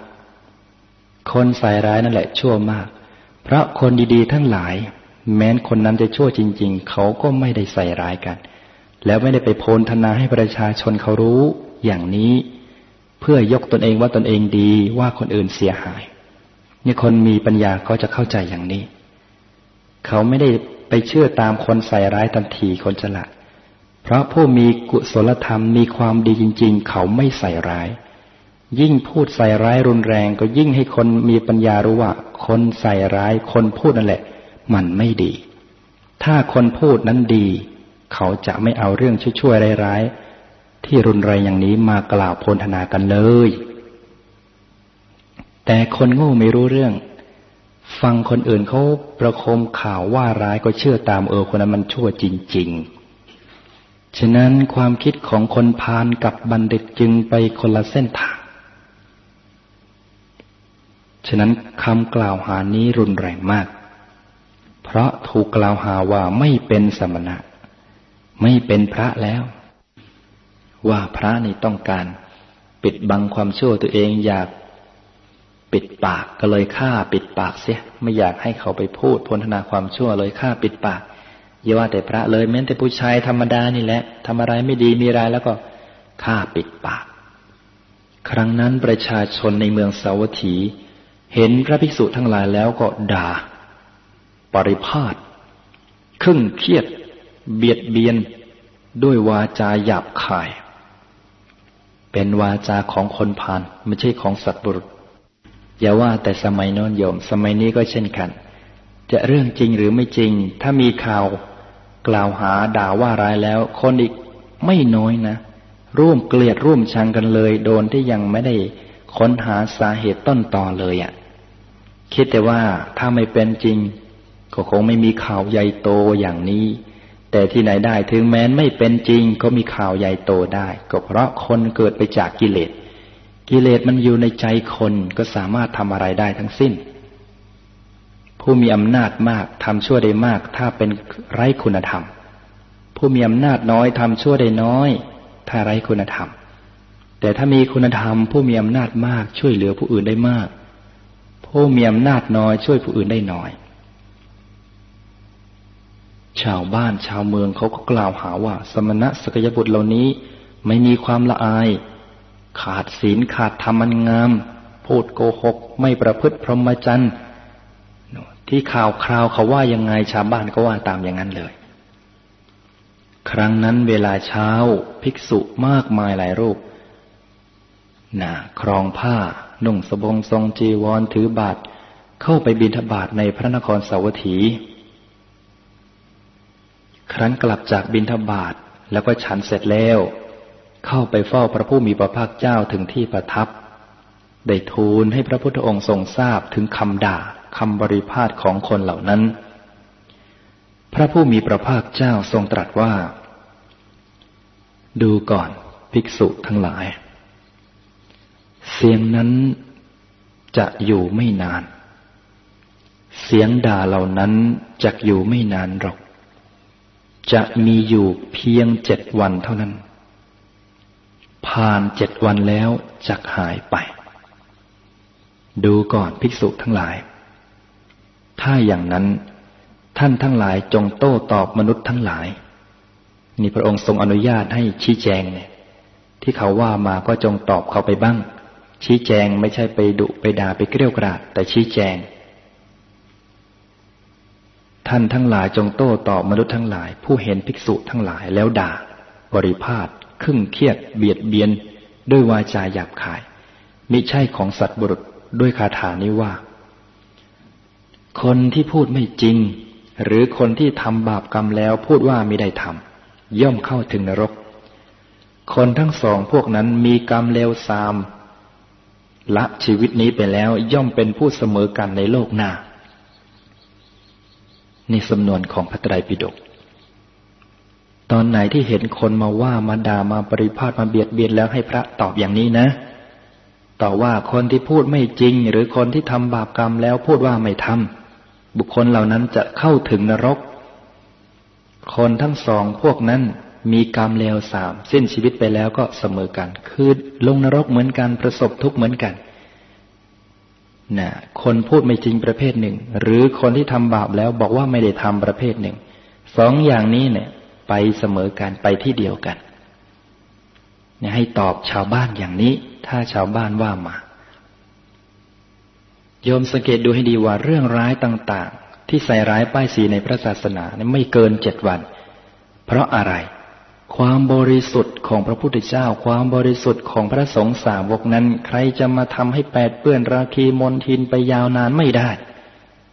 B: คนใส่ร้ายนั่นแหละ ชั่วมาก เพราะคนดีๆทั้งหลาย แม้นคนนั้นจะชั่วจริง ๆ เขาก็ไม่ได้ใส่ร้ายกัน แล้วไม่ได้ไปโพลธนาให้ประชาชนเขารู้อย่างนี้ เพื่อยกตนเองว่าตนเองดีว่าคนอื่นเสียหาย นี่คนมีปัญญาก็จะเข้าใจอย่างนี้ เขาไม่ได้ไปเชื่อตามคนใส่ร้ายทันทีคนฉลาดเพราะผู้มีกุศลธรรมมีความดีจริง ๆ เขาไม่ใส่ร้าย ยิ่งพูดใส่ร้ายรุนแรงก็ยิ่งให้คนมีปัญญารู้ว่า คนใส่ร้ายคนพูดนั่นแหละ มันไม่ดี ถ้าคนพูดนั้นดี เขาจะไม่เอาเรื่องชั่วๆร้ายๆที่รุนแรงอย่างนี้มากล่าวโพลธนากันเลย แต่คนโง่ไม่รู้เรื่อง ฟังคนอื่นเขาประโคมข่าวว่าร้ายก็เชื่อตามเออคนนั้นมันชั่วจริง ๆ ฉะนั้นความคิดของคนพาลกับบัณฑิตจึงไปคนละเส้นทาง ฉะนั้นคำกล่าวหานี้รุนแรงมาก เพราะถูกกล่าวหาว่าไม่เป็นสมณะ ไม่เป็นพระแล้ว ว่าพระนี่ต้องการ ปิดบังความชั่วตัวเองอยาก ปิดปากก็เลยฆ่าปิดปากเสีย ไม่อยากให้เขาไปพูดพนธนาความชั่วเลยฆ่าปิดปากอย่าว่าแต่พระเลยแม้แต่ผู้ชายธรรมดานี่แหละทำอะไรไม่ดีมีรายแล้วก็ฆ่าปิดปาก ครั้งนั้นประชาชนในเมืองสาวัตถี เห็นพระภิกษุทั้งหลายแล้วก็ด่า ปริพาทครึ่งเครียด เบียดเบียนด้วยวาจาหยาบคาย เป็นวาจาของคนพานไม่ใช่ของสัตว์บุรุษ อย่าว่าแต่สมัยนอนโยม สมัยนี้ก็เช่นกัน จะเรื่องจริงหรือไม่จริง ถ้ามีข่าวกล่าวหาด่าว่าร้ายแล้ว คนอีกไม่น้อยนะ ร่วมเกลียดร่วมชังกันเลย โดนที่ยังไม่ได้ค้นหาสาเหตุต้นต่อเลยอะ่ะ คิดแต่ว่าถ้าไม่เป็นจริง ก็คงไม่มีข่าวใหญ่โตอย่างนี้ แต่ที่ไหนได้ถึงแม้นไม่เป็นจริง ก็มีข่าวใหญ่โตได้ ก็เพราะคนเกิดไปจากกิเลส กิเลสมันอยู่ในใจคนก็สามารถทำอะไรได้ทั้งสิ้น ผู้มีอำนาจมากทำชั่วได้มาก ถ้าเป็นไร้คุณธรรม ผู้มีอำนาจน้อยทำชั่วได้น้อย ถ้าไร้คุณธรรม แต่ถ้ามีคุณธรรม ผู้มีอำนาจมากช่วยเหลือผู้อื่นได้มาก ผู้มีอำนาจน้อยช่วยผู้อื่นได้น้อย ชาวบ้านชาวเมืองเขาก็กล่าวหาว่า สมณะสกยบุตรเหล่านี้ไม่มีความละอาย ขาดศีลขาดธรรมันงาม พูดโกหก ไม่ประพฤติพรหมจรรย์ที่ข่าวคราวเขาว่ายังไงชาวบ้านก็ว่าตามอย่างนั้นเลย ครั้งนั้นเวลาเช้าภิกษุมากมายหลายรูปน่ะครองผ้า นุ่งสบงทรงจีวรถือบาทเข้าไปบิณฑบาตในพระนครสาวัตถี ครั้นกลับจากบิณฑบาตแล้วก็ฉันเสร็จแล้ว เข้าไปเฝ้าพระผู้มีพระภาคเจ้าถึงที่ประทับ ได้ทูลให้พระพุทธองค์ทรงทราบถึงคำด่าคำบริพาทของคนเหล่านั้น พระผู้มีพระภาคเจ้าทรงตรัสว่า ดูก่อนภิกษุทั้งหลาย เสียงนั้นจะอยู่ไม่นาน เสียงด่าเหล่านั้นจะอยู่ไม่นานหรอก จะมีอยู่เพียงเจ็ดวันเท่านั้น ผ่านเจ็ดวันแล้วจะหายไป ดูก่อนภิกษุทั้งหลาย ถ้าอย่างนั้นท่านทั้งหลายจงโต้ตอบมนุษย์ทั้งหลาย นี่พระองค์ทรงอนุญาตให้ชี้แจงเนี่ย ที่เขาว่ามาก็จงตอบเขาไปบ้าง ชี้แจงไม่ใช่ไปดุไปด่าไปเกลี้ยกราดแต่ชี้แจง ท่านทั้งหลายจงโต้ตอบมนุษย์ทั้งหลาย ผู้เห็นภิกษุทั้งหลายแล้วด่า บริพาท ครึ่งเครียดเบียดเบียน ด้วยวาจาหยาบคาย มิใช่ของสัตว์บุรุษด้วยคาถานี้ว่า คนที่พูดไม่จริง หรือคนที่ทำบาปกรรมแล้วพูดว่าไม่ได้ทำย่อมเข้าถึงนรก คนทั้งสองพวกนั้นมีกรรมเลวทรามละชีวิตนี้ไปแล้วย่อมเป็นผู้เสมอกันในโลกหน้านี่สำนวนของพระไตรปิฎก ตอนไหนที่เห็นคนมาว่ามาด่ามาปริพาทมาเบียดเบียนแล้วให้พระตอบอย่างนี้นะต่อว่าคนที่พูดไม่จริง หรือคนที่ทำบาปกรรมแล้วพูดว่าไม่ทำบุคคลเหล่านั้นจะเข้าถึงนรก คนทั้งสองพวกนั้นมีกรรมเลวสามสิ้นชีวิตไปแล้วก็เสมอกัน คือลงนรกเหมือนกันประสบทุกข์เหมือนกันนะคนพูดไม่จริงประเภทหนึ่ง หรือคนที่ทำบาปแล้วบอกว่าไม่ได้ทำประเภทหนึ่งสองอย่างนี้เนี่ย ไปเสมอกันไปที่เดียวกันเนี่ยให้ตอบชาวบ้านอย่างนี้ ถ้าชาวบ้านว่ามาโยมสังเกตดูให้ดีว่าเรื่องร้ายต่างๆ ที่ใส่ร้ายป้ายสีในพระศาสนาเนี่ยไม่เกินเจ็ดวัน เพราะอะไร ความบริสุทธิ์ของพระพุทธเจ้า ความบริสุทธิ์ของพระสงฆ์สาวกนั้น ใครจะมาทำให้แปดเปื้อนราคีมนทินไปยาวนานไม่ได้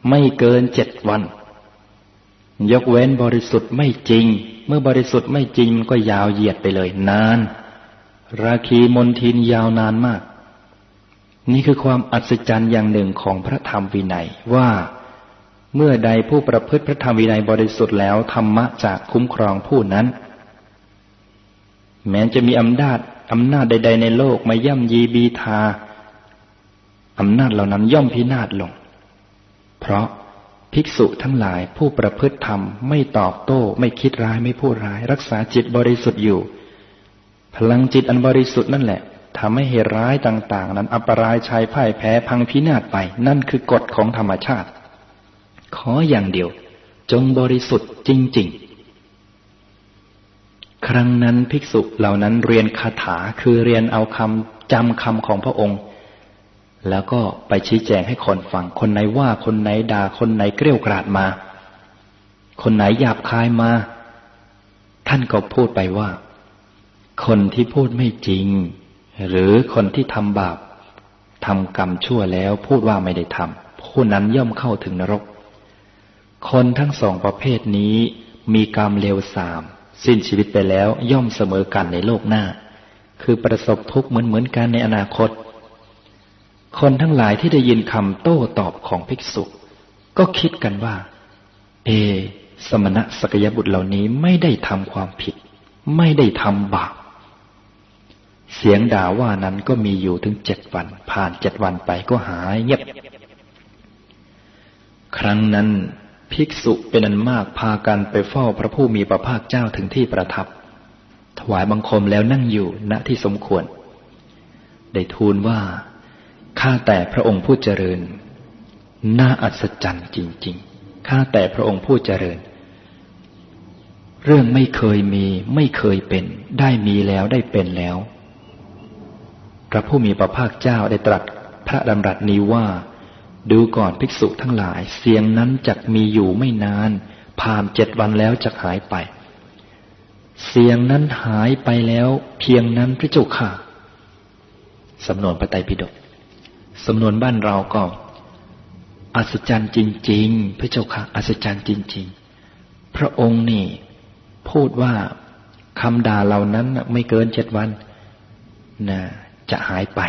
B: ไม่เกินเจ็ดวัน ยกเว้นบริสุทธิ์ไม่จริง เมื่อบริสุทธิ์ไม่จริงมันก็ยาวเหยียดไปเลย นาน ราคีมนทินยาวนานมาก นี่คือความอัศจรรย์อย่างหนึ่งของพระธรรมวินัยว่า เมื่อใดผู้ประพฤติพระธรรมวินัยบริสุทธิ์แล้วธรรมะจากคุ้มครองผู้นั้น แม้จะมีอำนาจอำนาจใด ๆ ในโลกมาย่ำยีบีทาอำนาจเหล่านั้นย่อมพินาศลง เพราะ ภิกษุทั้งหลายผู้ประพฤติธรรม ไม่ตอบโต้ ไม่คิดร้ายไม่พูดร้าย รักษาจิตบริสุทธิ์อยู่ พลังจิตอันบริสุทธิ์นั่นแหละทำให้เหตุร้ายต่าง ๆ นั้นอัปรายชายพ่ายแพ้พังพินาศไป นั่นคือกฎของธรรมชาติ ขออย่างเดียว จงบริสุทธิ์จริง ๆ ครั้งนั้นภิกษุเหล่านั้นเรียนคาถาคือเรียนเอาคำจำคำของพระองค์ แล้วก็ไปชี้แจงให้คนฟัง คนไหนว่าคนไหนด่าคนไหนเกลี้ยกราดมา คนไหนหยาบคายมา ท่านก็พูดไปว่า คนที่พูดไม่จริง หรือคนที่ทำบาปทำกรรมชั่วแล้วพูดว่าไม่ได้ทำผู้นั้นย่อมเข้าถึงนรก คนทั้งสองประเภทนี้มีกรรมเลวสาม สิ้นชีวิตไปแล้วย่อมเสมอกันในโลกหน้า คือประสบทุกข์เหมือนเหมือนกันในอนาคต คนทั้งหลายที่ได้ยินคำโต้ตอบของภิกษุ ก็คิดกันว่า เอ สมณะสกยบุตรเหล่านี้ไม่ได้ทำความผิด ไม่ได้ทำบาปเสียงด่าว่านั้นก็มีอยู่ถึงเจ็ดวัน ผ่านเจ็ดวันไปก็หายเงียบ ครั้งนั้นภิกษุเป็นอันมากพากันไปเฝ้าพระผู้มีพระภาคเจ้าถึงที่ประทับ ถวายบังคมแล้วนั่งอยู่ณที่สมควร ได้ทูลว่า ข้าแต่พระองค์ผู้เจริญ น่าอัศจรรย์จริง ๆ ข้าแต่พระองค์ผู้เจริญ เรื่องไม่เคยมีไม่เคยเป็น ได้มีแล้วได้เป็นแล้ว พระผู้มีพระภาคเจ้าได้ตรัสพระดำรัสนี้ว่า ดูก่อนภิกษุทั้งหลาย เสียงนั้นจะมีอยู่ไม่นาน ผ่านเจ็ดวันแล้วจะหายไป เสียงนั้นหายไปแล้ว เพียงนั้นพระเจ้าค่ะสำนวนพระไตรปิฎก สำนวนบ้านเราก็ อัศจรรย์จริง ๆ พระเจ้าค่ะอัศจรรย์จริง ๆ พระองค์นี่พูดว่าคำด่าเหล่านั้นไม่เกินเจ็ดวันนะจะหายไป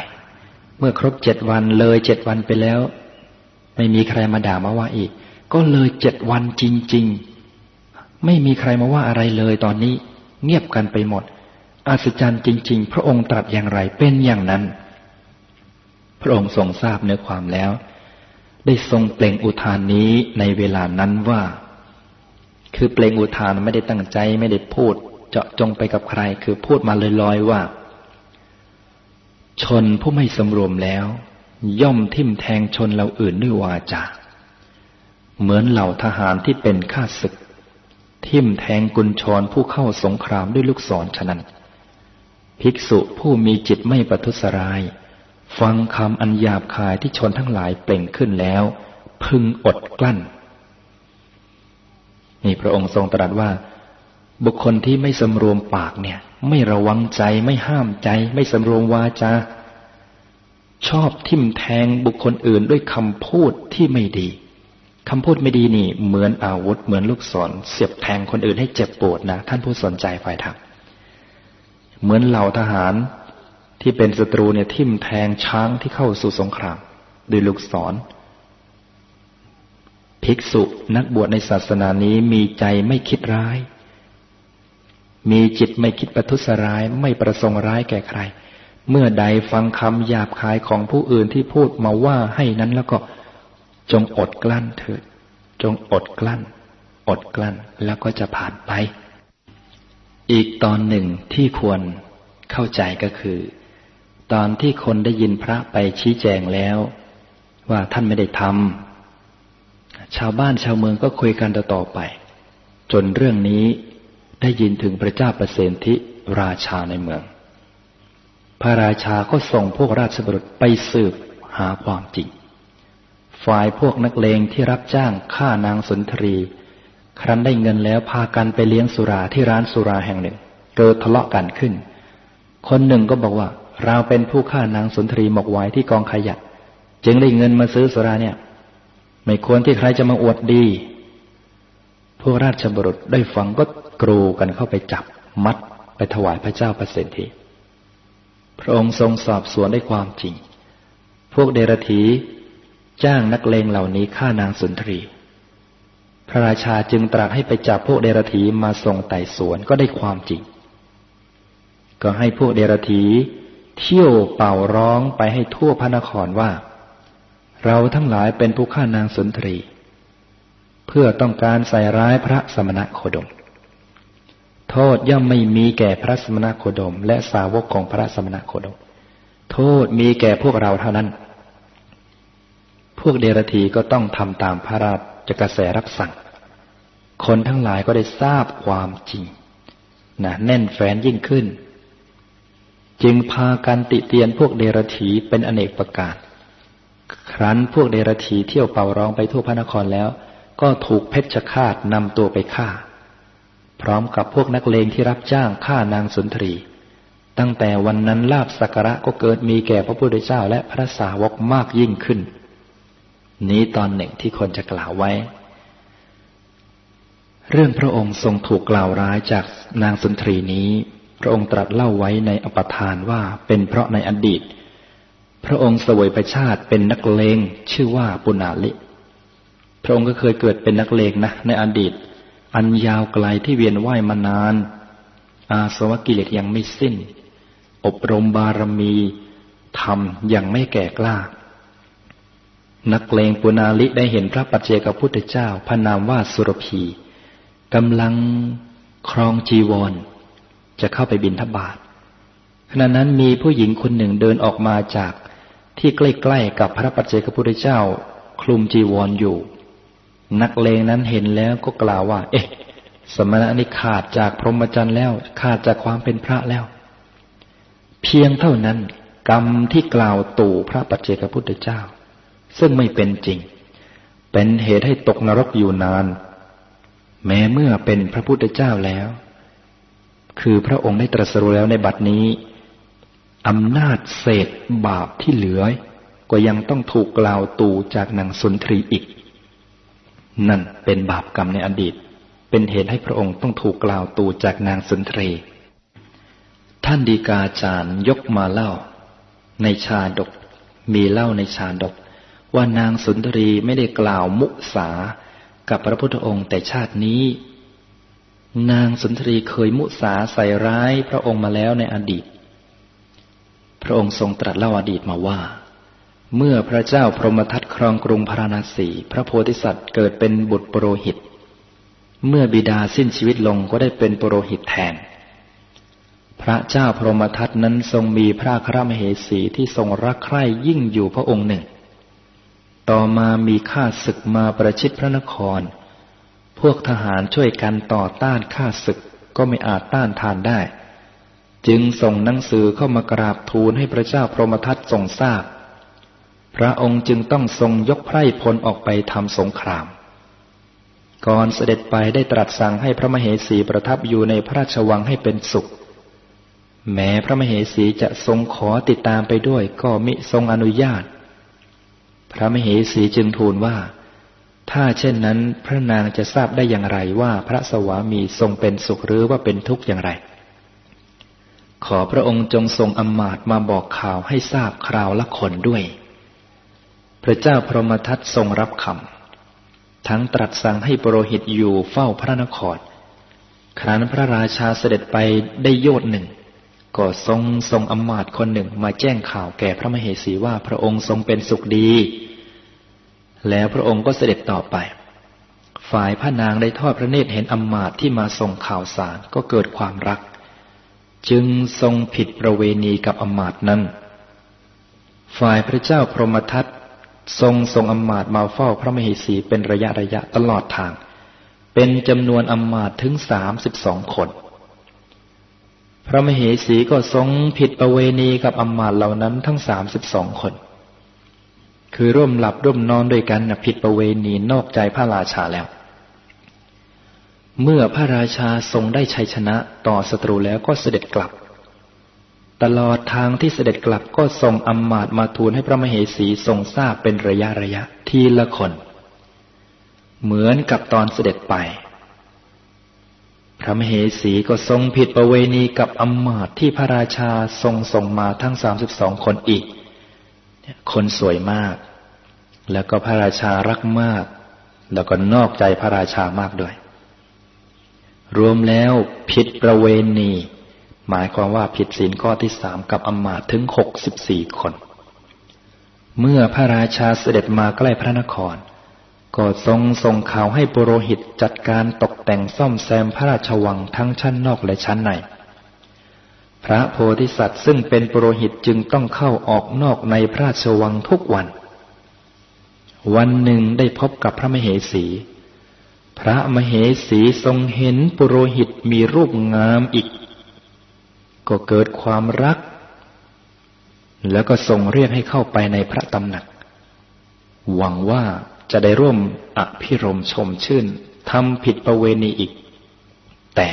B: เมื่อครบเจ็ดวันเลยเจ็ดวันไปแล้ว ไม่มีใครมาด่ามาว่าอีก ก็เลยเจ็ดวันจริง ๆ ไม่มีใครมาว่าอะไรเลยตอนนี้ เงียบกันไปหมดอัศจรรย์จริง ๆ พระองค์ตรัสอย่างไรเป็นอย่างนั้น พระองค์ทรงทราบเนื้อความแล้ว ได้ทรงเปล่งอุทานนี้ในเวลานั้นว่า คือเปล่งอุทานไม่ได้ตั้งใจไม่ได้พูด เจาะจงไปกับใคร คือพูดมาลอยๆว่า ชนผู้ไม่สำรวมแล้ว ย่อมทิ่มแทงชนเราอื่นด้วยวาจาเหมือนเหล่าทหารที่เป็นข้าศึก ทิ่มแทงกุญชรผู้เข้าสงครามด้วยลูกศรฉะนั้น ภิกษุผู้มีจิตไม่ประทุษร้าย ฟังคำอันหยาบคายที่ชนทั้งหลายเปล่งขึ้นแล้ว พึงอดกลั้น นี่พระองค์ทรงตรัสว่า บุคคลที่ไม่สำรวมปากเนี่ย ไม่ระวังใจไม่ห้ามใจ ไม่สำรวมวาจาชอบทิมแทงบุคคลอื่นด้วยคำพูดที่ไม่ดีคำพูดไม่ดีนี่ เหมือนอาวุธเหมือนลูกศรเสียบแทงคนอื่นให้เจ็บปวดนะ ท่านผู้สนใจฝ่ายธรรมเหมือนเหล่าทหาร ที่เป็นศัตรูเนี่ยทิ่มแทงช้างที่เข้าสู่สงครามด้วยลูกศร ภิกษุนักบวชในศาสนานี้มีใจไม่คิดร้าย มีจิตไม่คิดประทุษร้ายไม่ประสงค์ร้ายแก่ใคร เมื่อใดฟังคำหยาบคายของผู้อื่นที่พูดมาว่าให้นั้นแล้วก็จงอดกลั้นเถิด จงอดกลั้น อดกลั้นแล้วก็จะผ่านไป อีกตอนหนึ่งที่ควรเข้าใจก็คือ ตอนที่คนได้ยินพระไปชี้แจงแล้ว ว่าท่านไม่ได้ทำชาวบ้านชาวเมืองก็คุยกันต่อไป จนเรื่องนี้ได้ยินถึงพระเจ้าประเสนทิราชาในเมือง พระราชาก็ส่งพวกราชบุรุษไปสืบหาความจริง ฝ่ายพวกนักเลงที่รับจ้างฆ่านางสุนทรี ครั้นได้เงินแล้วพากันไปเลี้ยงสุราที่ร้านสุราแห่งหนึ่ง เกิดทะเลาะกันขึ้น คนหนึ่งก็บอกว่า เราเป็นผู้ฆ่านางสุนทรีหมกไว้ที่กองขยะ จึงได้เงินมาซื้อสุราเนี่ย ไม่ควรที่ใครจะมาอวดดี พวกราชบุรุษได้ฟังก็กรูกันเข้าไปจับมัดไปถวายพระเจ้าประสิทธิพระองค์ทรงสอบสวนได้ความจริง พวกเดรธีจ้างนักเลงเหล่านี้ฆ่านางสุนทรี พระราชาจึงตรัสให้ไปจับพวกเดรธีมาส่งไต่สวนก็ได้ความจริง ก็ให้พวกเดรธี เที่ยวเป่าร้องไปให้ทั่วพระนครว่า เราทั้งหลายเป็นผู้ฆ่านางสุนทรี เพื่อต้องการใส่ร้ายพระสมณะโคดม โทษย่อมไม่มีแก่พระสมณะโคดม และสาวกของพระสมณะโคดม โทษมีแก่พวกเราเท่านั้น พวกเดรธีก็ต้องทำตามพระราชกระแสรับสั่ง คนทั้งหลายก็ได้ทราบความจริงนะแน่นแฟนยิ่งขึ้น จึงพากันติเตียนพวกเดรธีเป็นอเนกประการครั้นพวกเดรธีเที่ยวเป่าร้องไปทั่วพระนครแล้ว ก็ถูกเพชฌฆาตนำตัวไปฆ่า พร้อมกับพวกนักเลงที่รับจ้างฆ่านางสุนทรี ตั้งแต่วันนั้นลาบสักระก็เกิดมีแก่พระพุทธเจ้าและพระสาวกมากยิ่งขึ้น นี้ตอนหนึ่งที่คนจะกล่าวไว้ เรื่องพระองค์ทรงถูกกล่าวร้ายจากนางสุนทรีนี้ ระองค์ตรัสเล่าไว้ในอปทานว่าเป็นเพราะในอดีต พระองค์สวยประชาติเป็นนักเลงชื่อว่าปุณาลิ พระองค์ก็เคยเกิดเป็นนักเลงนะในอดีต อันยาวไกลที่เวียนว่ายมานาน อาสวะกิเลสยังไม่สิ้น อบรมบารมีทำยังไม่แก่กล้า นักเลงปุณาลิได้เห็นพระปัจเจกพุทธเจ้าพระนามว่าสุรพีกำลังครองจีวร จะเข้าไปบินทบาทขณะนั้นมีผู้หญิงคนหนึ่งเดินออกมาจากที่ใกล้ๆกับพระปัจเจกพุทธเจ้า คลุมจีวรออยู่ นักเลงนั้นเห็นแล้วก็กล่าวว่า เอ๊ะ สมณะนี้ขาดจากพรหมจรรย์แล้ว ขาดจากความเป็นพระแล้ว เพียงเท่านั้น กรรมที่กล่าวตู่พระปัจเจกพุทธเจ้า ซึ่งไม่เป็นจริง เป็นเหตุให้ตกนรกอยู่นาน แม้เมื่อเป็นพระพุทธเจ้าแล้ว คือพระองค์ได้ตรัสรู้แล้วในบัดนี้อำนาจเศษบาปที่เหลือ ก็ยังต้องถูกกล่าวตูจากนางสุนทรีอีก นั่นเป็นบาปกรรมในอดีต เป็นเหตุให้พระองค์ต้องถูกกล่าวตูจากนางสุนทรีท่านดีกาจารย์ยกมาเล่า ในชาดก มีเล่าในชาดก ว่านางสุนทรีไม่ได้กล่าวมุสากับพระพุทธองค์แต่ชาตินี้ นางสุนทรีเคยมุสาใส่ร้ายพระองค์มาแล้วในอดีต พระองค์ทรงตรัสเล่าอดีตมาว่า เมื่อพระเจ้าพรหมทัตครองกรุงพาราณสี พระโพธิสัตว์เกิดเป็นบุตรปรโรหิต เมื่อบิดาสิ้นชีวิตลงก็ได้เป็นปรโรหิตแทน พระเจ้าพรหมทัตนั้นทรงมีพระครมเหสีที่ทรงรักใคร่ยิ่งอยู่พระองค์หนึ่ง ต่อมามีข้าศึกมาประชิดพระนคร วกทหารช่วยกันต่อต้านข้าศึกก็ไม่อาจต้านทานได้ จึงส่งหนังสือเข้ามากราบทูลให้พระเจ้าพรหมทัตทรงทราบพระองค์จึงต้องทรงยกไพร่พลออกไปทำสงคราม ก่อนเสด็จไปได้ตรัสสั่งให้พระมเหสีประทับอยู่ในพระราชวังให้เป็นสุข แม้พระมเหสีจะทรงขอติดตามไปด้วยก็มิทรงอนุญาต พระมเหสีจึงทูลว่า ถ้าเช่นนั้นพระนางจะทราบได้อย่างไรว่าพระสวามีทรงเป็นสุขหรือว่าเป็นทุกข์อย่างไร ขอพระองค์จงทรงอำมาตมาบอกข่าวให้ทราบคราวละคนด้วย พระเจ้าพรหมทัตทรงรับคำทั้งตรัสสั่งให้ปรหิตอยู่เฝ้าพระนคร ครั้นพระราชาเสด็จไปได้โยชหนึ่ง ก็ทรงทรงอำมาตคนหนึ่งมาแจ้งข่าวแก่พระมเหสีว่าพระองค์ทรงเป็นสุขดี แล้วพระองค์ก็เสด็จต่อไป ฝ่ายพระนางได้ทอดพระเนตรเห็นอำมาตที่มาส่งข่าวสารก็เกิดความรัก จึงทรงผิดประเวณีกับอมาตนั้น ฝ่ายพระเจ้าพรหมทัตทรงทรงอมาตมาเฝ้าพระมเหสีเป็นระยะระยะตลอดทาง เป็นจำนวนอมาตถึงสามสิบสองคน พระมเหสีก็ทรงผิดประเวณีกับอมาตเหล่านั้นทั้งสามสิบสองคน คือร่วมหลับร่วมนอนด้วยกันผิดประเวณีนอกใจพระราชาแล้ว เมื่อพระราชาทรงได้ชัยชนะต่อศัตรูแล้วก็เสด็จกลับ ตลอดทางที่เสด็จกลับก็ทรงอำมาตมาทูลให้พระมเหสีทรงทราบเป็นระยะระยะทีละคน เหมือนกับตอนเสด็จไป พระมเหสีก็ทรงผิดประเวณีกับอำมาตที่พระราชาทรงส่งมาทั้งสามสิบสองคนอีก คนสวยมาก แล้วก็พระราชารักมาก แล้วก็นอกใจพระราชามากด้วย รวมแล้วผิดประเวณี หมายความว่าผิดศีลข้อที่สามกับอมาตถึงหกสิบสี่คน เมื่อพระราชาเสด็จมาใกล้พระนคร ก็ทรงส่งข่าวให้ปุโรหิตจัดการตกแต่งซ่อมแซมพระราชวังทั้งชั้นนอกและชั้นใน พระโพธิสัตว์ซึ่งเป็นปุโรหิตจึงต้องเข้าออกนอกในพระราชวังทุกวัน วันหนึ่งได้พบกับพระมเหสี พระมเหสีทรงเห็นปุโรหิตมีรูปงามอีก ก็เกิดความรัก แล้วก็ทรงเรียกให้เข้าไปในพระตำหนัก หวังว่าจะได้ร่วมอภิรมชมชื่นทำผิดประเวณีอีก แต่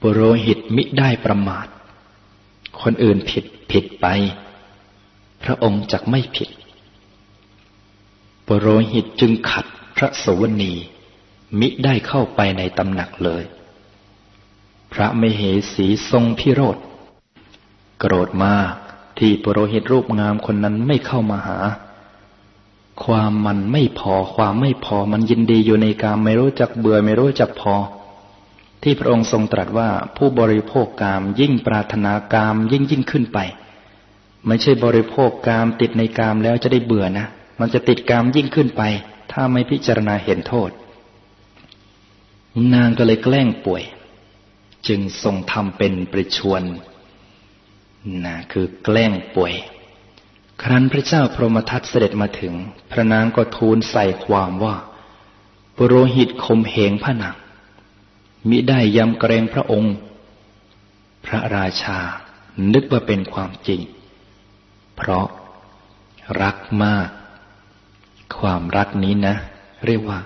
B: ปุโรหิตมิได้ประมาท คนอื่นผิดผิดไป พระองค์จักไม่ผิด ปุโรหิตจึงขัดพระสวนีมิได้เข้าไปในตำหนักเลย พระมเหสีทรงพิโรธ โกรธมากที่ปุโรหิตรูปงามคนนั้นไม่เข้ามาหา ความมันไม่พอความไม่พอมันยินดีอยู่ในกามไม่รู้จักเบื่อไม่รู้จักพอ ที่พระองค์ทรงตรัสว่าผู้บริโภคกามยิ่งปรารถนากามยิ่งยิ่งขึ้นไป ไม่ใช่บริโภคกามติดในกามแล้วจะได้เบื่อนะ มันจะติดกามยิ่งขึ้นไป ถ้าไม่พิจารณาเห็นโทษ นางก็เลยแกล้งป่วย จึงทรงทำเป็นประชวนนะคือแกล้งป่วย ครั้นพระเจ้าพรหมทัตเสด็จมาถึง พระนางก็ทูลใส่ความว่า ปุโรหิตคมเหงพระนาง มิได้ยำเกรงพระองค์ พระราชานึกว่าเป็นความจริง เพราะรักมาก ความรักนี้นะ เรียกว่า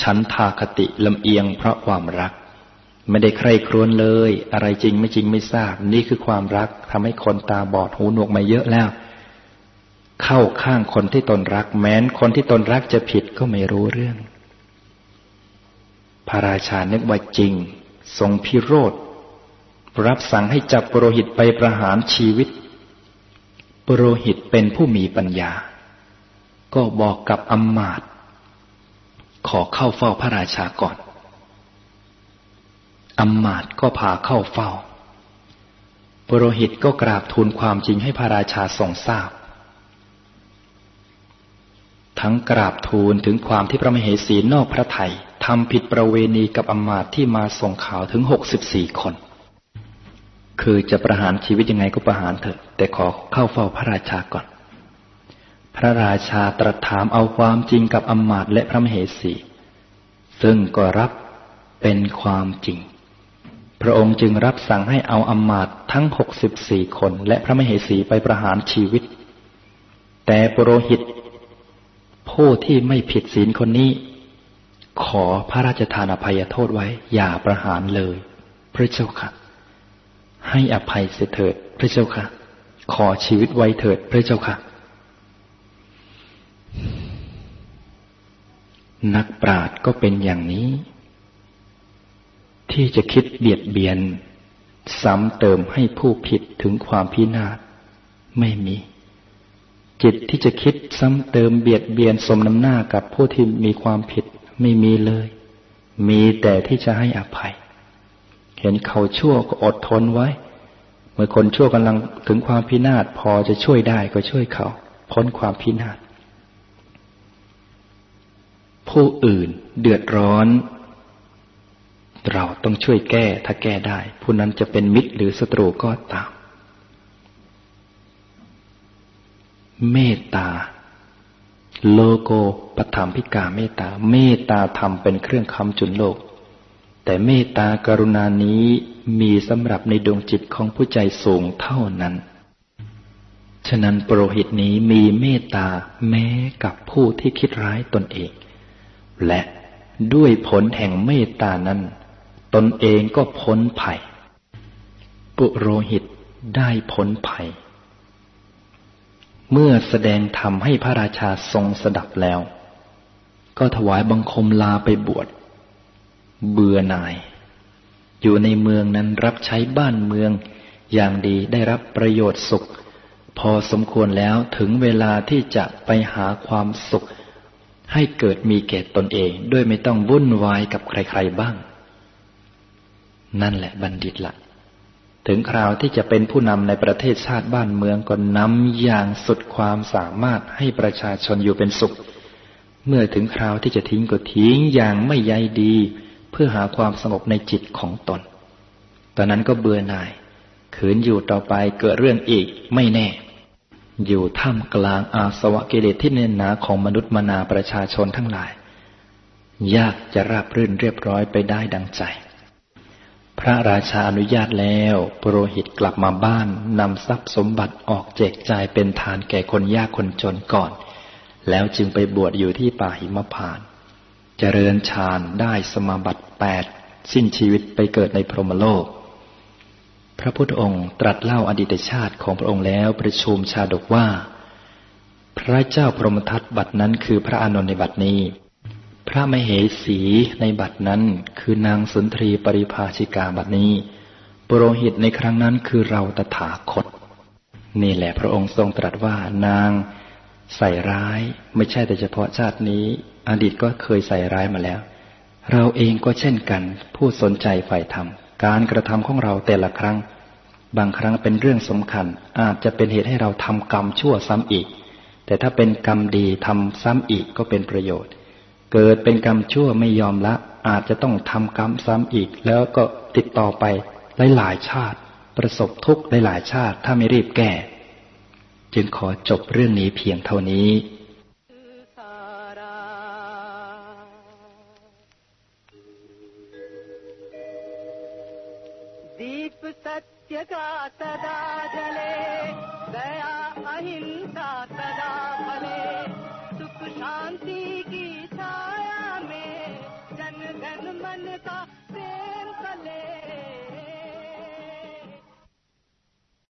B: ฉันทาคติลำเอียงเพราะความรัก ไม่ได้ใครครวญเลย อะไรจริงไม่จริงไม่ทราบ นี่คือความรักทำให้คนตาบอดหูหนวกมาเยอะแล้ว เข้าข้างคนที่ตนรัก แม้นคนที่ตนรักจะผิดก็ไม่รู้เรื่อง พระราชานึกว่าจริง ทรงพิโรธ รับสั่งให้จับปรโรหิตไปประหารชีวิตปรโรหิตเป็นผู้มีปัญญา ก็บอกกับอำมาตย์ขอเข้าเฝ้าพระราชาก่อนอำมาตย์ก็พาเข้าเฝ้าปรหิตก็กราบทูลความจริงให้พระราชาทรงทราบ ทั้งกราบทูลถึงความที่พระมเหสีนอกพระไทยทำผิดประเวณีกับอมาตที่มาส่งข่าวถึงหกสิบสี่คน คือจะประหารชีวิตยังไงก็ประหารเถอะ แต่ขอเข้าเฝ้าพระราชาก่อน พระราชาตรัสถามเอาความจริงกับอมาตและพระมเหสี ซึ่งก็รับเป็นความจริง พระองค์จึงรับสั่งให้เอาอมาตทั้งหกสิบสี่คน และพระมเหสีไปประหารชีวิต แต่ปุโรหิต ผู้ที่ไม่ผิดศีลคนนี้ ขอพระราชทานอภัยโทษไว้ อย่าประหารเลย พระเจ้าค่ะ ให้อภัยเสถิด พระเจ้าค่ะ ขอชีวิตไว้เถิด พระเจ้าค่ะ นักปราชญ์ก็เป็นอย่างนี้ ที่จะคิดเบียดเบียน ซ้ำเติมให้ผู้ผิดถึงความพินาศไม่มี จิตที่จะคิดซ้ำเติมเบียดเบียนสมน้ำหน้ากับผู้ที่มีความผิดไม่มีเลย มีแต่ที่จะให้อภัย เห็นเขาชั่วก็อดทนไว้ เมื่อคนชั่วกำลังถึงความพินาศพอจะช่วยได้ก็ช่วยเขา พ้นความพินาศผู้อื่นเดือดร้อน เราต้องช่วยแก้ถ้าแก้ได้ ผู้นั้นจะเป็นมิตรหรือศัตรูก็ตาม เมตตา โลโกปธรรมพิกาเมตตา เมตตาธรรมเป็นเครื่องคำจุนโลก แต่เมตตากรุณานี้มีสำหรับในดวงจิตของผู้ใจสูงเท่านั้น ฉะนั้นโปรหิตนี้มีเมตตาแม้กับผู้ที่คิดร้ายตนเอง และด้วยผลแห่งเมตตานั้น ตนเองก็พ้นภัย ปุโรหิตได้พ้นภัย เมื่อแสดงธรรมให้พระราชาทรงสดับแล้ว ก็ถวายบังคมลาไปบวช เบื่อหน่าย อยู่ในเมืองนั้นรับใช้บ้านเมือง อย่างดีได้รับประโยชน์สุข พอสมควรแล้วถึงเวลาที่จะไปหาความสุข ให้เกิดมีแก่ตนเองด้วยไม่ต้องวุ่นวายกับใครๆบ้าง นั่นแหละบัณฑิตละ ถึงคราวที่จะเป็นผู้นำในประเทศชาติบ้านเมืองก็นำอย่างสุดความสามารถให้ประชาชนอยู่เป็นสุข เมื่อถึงคราวที่จะทิ้งก็ทิ้งอย่างไม่ใยดี เพื่อหาความสงบในจิตของตน ตอนนั้นก็เบื่อหน่าย ขืนอยู่ต่อไปเกิดเรื่องอีกไม่แน่ อยู่ท่ามกลางอาสวะกิเลสที่เน้นหนาของมนุษย์มนาประชาชนทั้งหลาย ยากจะราบรื่นเรียบร้อยไปได้ดังใจ พระราชาอนุญาตแล้วปรหิตกลับมาบ้านนำทรัพย์สมบัติออกแจกจ่ายเป็นทานแก่คนยากคนจนก่อน แล้วจึงไปบวชอยู่ที่ป่าหิมพาน เจริญฌานได้สมาบัติแปดสิ้นชีวิตไปเกิดในพรหมโลก พระพุทธองค์ตรัสเล่าอดีตชาติของพระองค์แล้วประชุมชาดกว่า พระเจ้าพรหมทัตบัตนั้นคือพระอานนท์ในบัตนี้ พระมเหสีในบัดนั้นคือนางสุนทรีปริภาชิกาบัดนี้ปรหิตในครั้งนั้นคือเราตถาคต นี่แหละพระองค์ทรงตรัสว่านางใส่ร้ายไม่ใช่แต่เฉพาะชาตินี้ อดีตก็เคยใส่ร้ายมาแล้ว เราเองก็เช่นกัน ผู้สนใจฝ่ายธรรม การกระทำของเราแต่ละครั้ง บางครั้งเป็นเรื่องสำคัญ อาจจะเป็นเหตุให้เราทำกรรมชั่วซ้ำอีก แต่ถ้าเป็นกรรมดีทำซ้ำอีกก็เป็นประโยชน์ เกิดเป็นกรรมชั่วไม่ยอมละ อาจจะต้องทำกรรมซ้ำอีก แล้วก็ติดต่อไปหลายๆชาติ ประสบทุกข์หลายๆชาติ ถ้าไม่รีบแก้ จึงขอจบเรื่องนี้เพียงเท่านี้